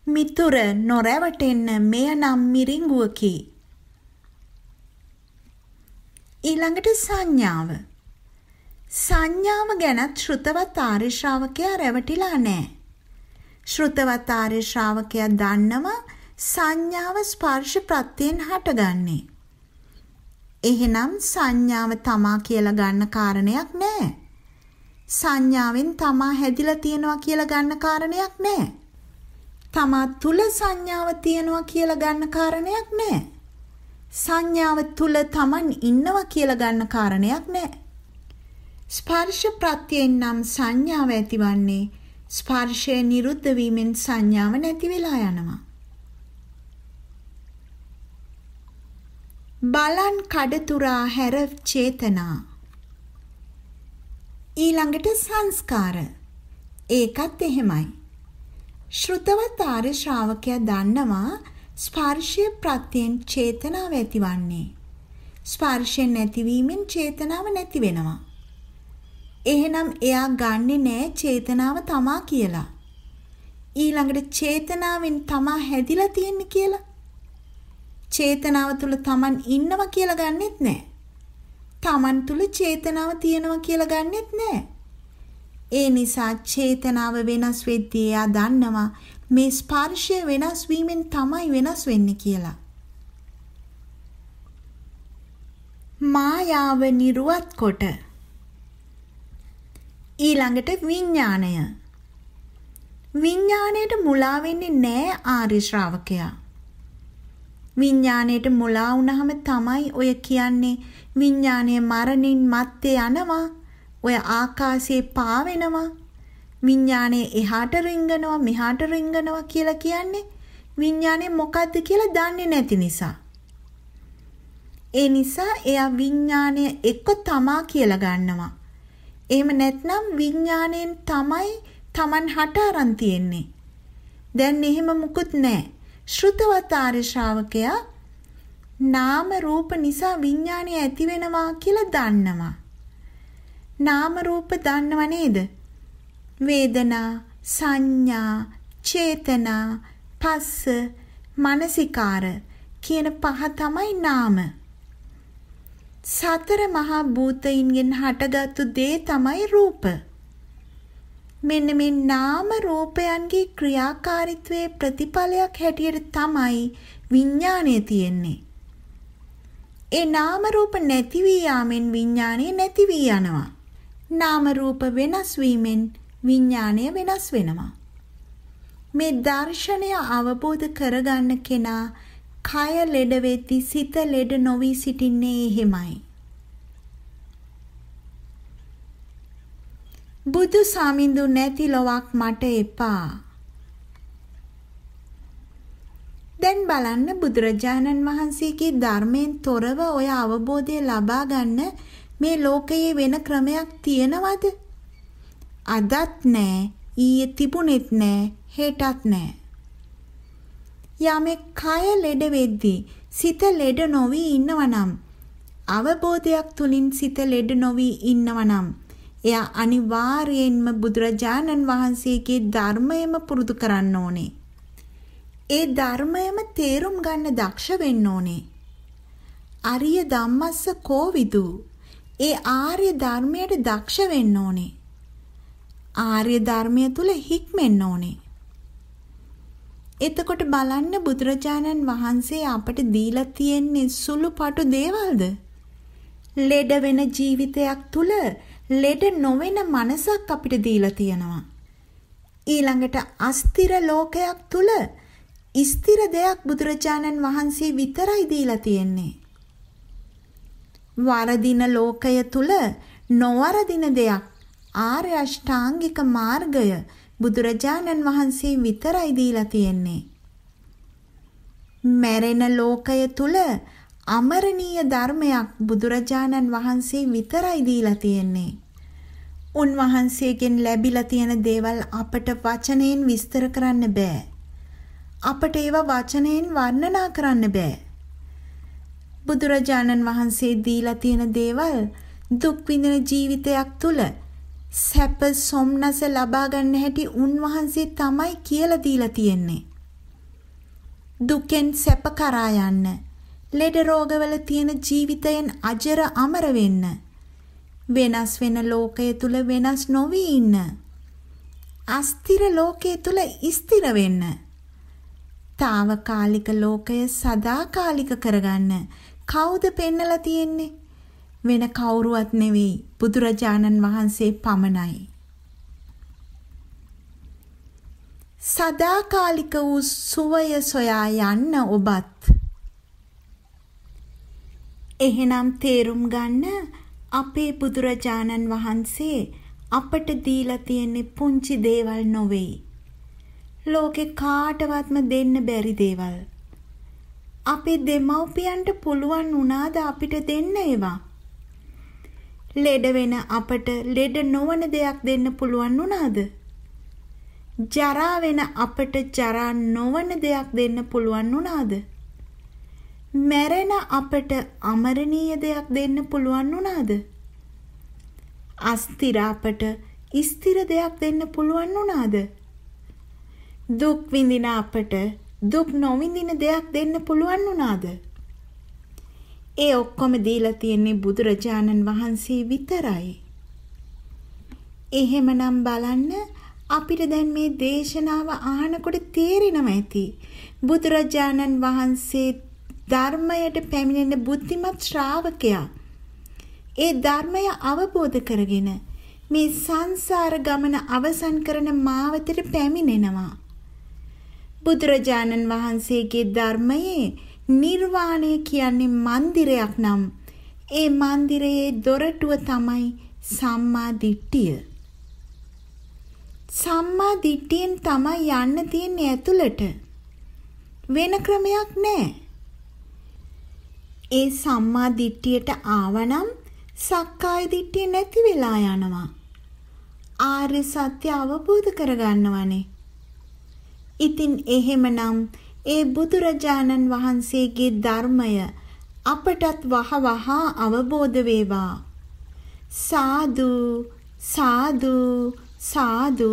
මිතුර නොරැවටෙන්න මෙය නම් සංඥාව ගැනත් ශ්‍රුතවත් ආර්ය ශ්‍රාවකයා රැවටිලා නැහැ. ශ්‍රුතවත් ආර්ය ශ්‍රාවකයා දන්නවා සංඥාව ස්පර්ශ ප්‍රත්‍යයෙන් හටගන්නේ. එහෙනම් සංඥාව තමා කියලා ගන්න කාරණයක් නැහැ. සංඥාවෙන් තමා හැදිලා තියනවා කියලා ගන්න කාරණයක් නැහැ. තමා තුල සංඥාව තියනවා කියලා ගන්න කාරණයක් නැහැ. සංඥාව තුල තමන් ඉන්නවා කියලා ගන්න කාරණයක් නැහැ. ස්පර්ශ ප්‍රත්‍යයෙන් නම් සංඥාව ඇතිවන්නේ ස්පර්ශය නිරුද්ධ වීමෙන් සංඥාව නැති වෙලා යනවා. බලන් කඩතුරා හැර චේතනා. ඊළඟට සංස්කාර. ඒකත් එහෙමයි. ශ්‍රුතවත් ආර්ය ශ්‍රාවකයා දන්නවා ස්පර්ශය ප්‍රත්‍යයෙන් චේතනාව ඇතිවන්නේ. ස්පර්ශයෙන් නැතිවීමෙන් චේතනාව නැති වෙනවා. එහෙනම් එයා ගන්නෙ නෑ චේතනාව තමා කියලා. ඊළඟට චේතනාවෙන් තමා හැදිලා තියෙන්නේ කියලා. චේතනාව තුල තමන් ඉන්නවා කියලා ගන්නෙත් නෑ. තමන් තුල චේතනාව තියෙනවා කියලා ගන්නෙත් නෑ. ඒ නිසා චේතනාව වෙනස් වෙද්දී එයා දන්නවා මේ ස්පර්ශය වෙනස් වීමෙන් තමයි වෙනස් වෙන්නේ කියලා. මායාව නිර්වත් කොට ඊළඟට විඥාණය. විඥාණයට මුලා වෙන්නේ නෑ ආර්ය ශ්‍රාවකයා. විඥාණයට මුලා වුණාම තමයි ඔය කියන්නේ විඥාණය මරණින් මත්තේ යනවා. ඔය ආකාශයේ පාවෙනවා. විඥාණය එහාට රිංගනවා මෙහාට රිංගනවා කියලා කියන්නේ විඥාණය මොකද්ද කියලා දන්නේ නැති නිසා. ඒ නිසා එයා විඥාණය එක්ක තමා කියලා ගන්නවා. එහෙම නැත්නම් විඥාණයෙන් තමයි Taman හට අරන් තියෙන්නේ. දැන් එහෙම මුකුත් නැහැ. ශ්‍රුතවත් ආර්ය ශ්‍රාවකයා නාම රූප නිසා විඥාණය ඇති වෙනවා කියලා දන්නවා. නාම රූප දන්නව නේද? වේදනා, සංඥා, චේතනා, පස්ස, මනසිකාර කියන පහ තමයි නාම. සතර මහා භූතයින්ගෙන් හටගත්තු දේ තමයි රූප. මෙන්න මේ නාම රූපයන්ගේ ක්‍රියාකාරීත්වයේ ප්‍රතිඵලයක් හැටියට තමයි විඥාණය තියෙන්නේ. ඒ නාම රූප නැති වී යාමෙන් විඥාණය නැති වී යනවා. නාම රූප වෙනස් වීමෙන් විඥාණය වෙනස් වෙනවා. මේ දර්ශනය අවබෝධ කරගන්න කෙනා කය ලෙඩ වෙද්දි සිත ලෙඩ නොවි සිටින්නේ එහෙමයි. බුදු සාමින්දු නැති ලොවක් මට එපා. දැන් බලන්න බුදුරජාණන් වහන්සේගේ ධර්මයෙන් තොරව ඔය අවබෝධය ලබා ගන්න මේ ලෝකයේ වෙන ක්‍රමයක් තියනවද? අදත් නෑ, ඊයේ තිබුණෙත් නෑ, හෙටත් නෑ. යමෙක් කය ලෙඩ වෙද්දී සිත ලෙඩ නොවි ඉන්නවනම් අවබෝධයක් තුලින් සිත ලෙඩ නොවි ඉන්නවනම් එයා අනිවාර්යයෙන්ම බුදුරජාණන් වහන්සේගේ ධර්මයම පුරුදු කරන්න ඕනේ. ඒ ධර්මයම තේරුම් ගන්න දක්ෂ වෙන්න ඕනේ. අරිය ධම්මස්ස කෝවිදු ඒ ආර්ය ධර්මයට දක්ෂ වෙන්න ඕනේ. ආර්ය ධර්මය තුල හික්මෙන්න ඕනේ. එතකොට බලන්න බුදුරජාණන් වහන්සේ අපට දීලා තියෙන්නේ සුළුපටු දේවල්ද? ලෙඩ වෙන ජීවිතයක් තුල ලෙඩ නොවන මනසක් අපිට දීලා තියෙනවා. ඊළඟට අස්තිර ලෝකයක් තුල ස්ථිර දෙයක් බුදුරජාණන් වහන්සේ විතරයි දීලා තියෙන්නේ. වරදින ලෝකය තුල නොවරදින දෙයක් ආර්ය අෂ්ටාංගික මාර්ගය බුදුරජාණන් වහන්සේ විතරයි දීලා තියෙන්නේ. මැරෙන ලෝකය තුල අමරණීය ධර්මයක් බුදුරජාණන් වහන්සේ විතරයි දීලා තියෙන්නේ. උන්වහන්සේගෙන් ලැබිලා තියෙන දේවල් අපට වචනයෙන් විස්තර කරන්න බෑ. අපට ඒවා වචනයෙන් වර්ණනා කරන්න බෑ. බුදුරජාණන් වහන්සේ දීලා තියෙන දේවල් දුක් විඳින ජීවිතයක් තුල සැප සොම්නස ලබා ගන්න හැටි උන්වහන්සේ තමයි කියලා දීලා තියෙන්නේ. දුකෙන් සැප කරා යන්න, ලෙඩ රෝගවල තියෙන ජීවිතයෙන් අජර අමර වෙන්න. වෙනස් වෙන ලෝකය තුල වෙනස් නොවි ඉන්න. අස්තිර ලෝකයේ තුල ස්ථිර වෙන්න. తాවකාලික ලෝකය සදාකාලික කරගන්න කවුද පෙන්නලා තියෙන්නේ? වෙන කවුරුවත් නෙවෙයි බුදුරජාණන් වහන්සේ පමණයි. සදාකාලික වූ සුවය සොයා යන්න ඔබත් එහෙනම් තේරුම් ගන්න අපේ බුදුරජාණන් වහන්සේ අපට දීලා තියෙන්නේ පුංචි දේවල් නොවේ. ලෝකේ කාටවත්ම දෙන්න බැරි දේවල්. අපේ දෙමව්පියන්ට පුළුවන් වුණාද අපිට දෙන්න ඒවා? ලෙඩ වෙන අපට ලෙඩ නොවන දෙයක් දෙන්න පුළුවන් වුණාද? ජරා වෙන අපට ජරා නොවන දෙයක් දෙන්න පුළුවන් වුණාද? මැරෙන අපට අමරණීය දෙයක් දෙන්න පුළුවන් වුණාද? අස්තිර අපට ස්ථිර දෙයක් දෙන්න පුළුවන් වුණාද? දුක් විඳින අපට දුක් නොවිඳින දෙයක් දෙන්න පුළුවන් වුණාද? ඒ ඔක්කොම දීලා තියෙන්නේ බුදුරජාණන් වහන්සේ විතරයි. එහෙමනම් බලන්න අපිට දැන් මේ දේශනාව අහනකොට තේරෙනවා ඇති. බුදුරජාණන් වහන්සේ ධර්මයට පැමිණෙන බුද්ධිමත් ශ්‍රාවකයා. ඒ ධර්මය අවබෝධ කරගෙන මේ සංසාර ගමන අවසන් කරන මාවතට පැමිණෙනවා. බුදුරජාණන් වහන්සේගේ ධර්මයේ නිර්වාණය කියන්නේ මන්දිරයක් නම් ඒ මන්දිරයේ දොරටුව තමයි සම්මා දිට්ඨිය. සම්මා දිට්ඨියෙන් තමයි යන්න තියෙන්නේ ඇතුළට. වෙන ක්‍රමයක් නැහැ. ඒ සම්මා දිට්ඨියට ආවනම් සක්කාය දිට්ඨිය නැති වෙලා යනවා. ආර්ය සත්‍ය අවබෝධ කරගන්නවනේ. ඉතින් එහෙමනම් ඒ බුදුරජාණන් වහන්සේගේ ධර්මය අපටත් වහවහ අවබෝධ වේවා. සාදු සාදු සාදු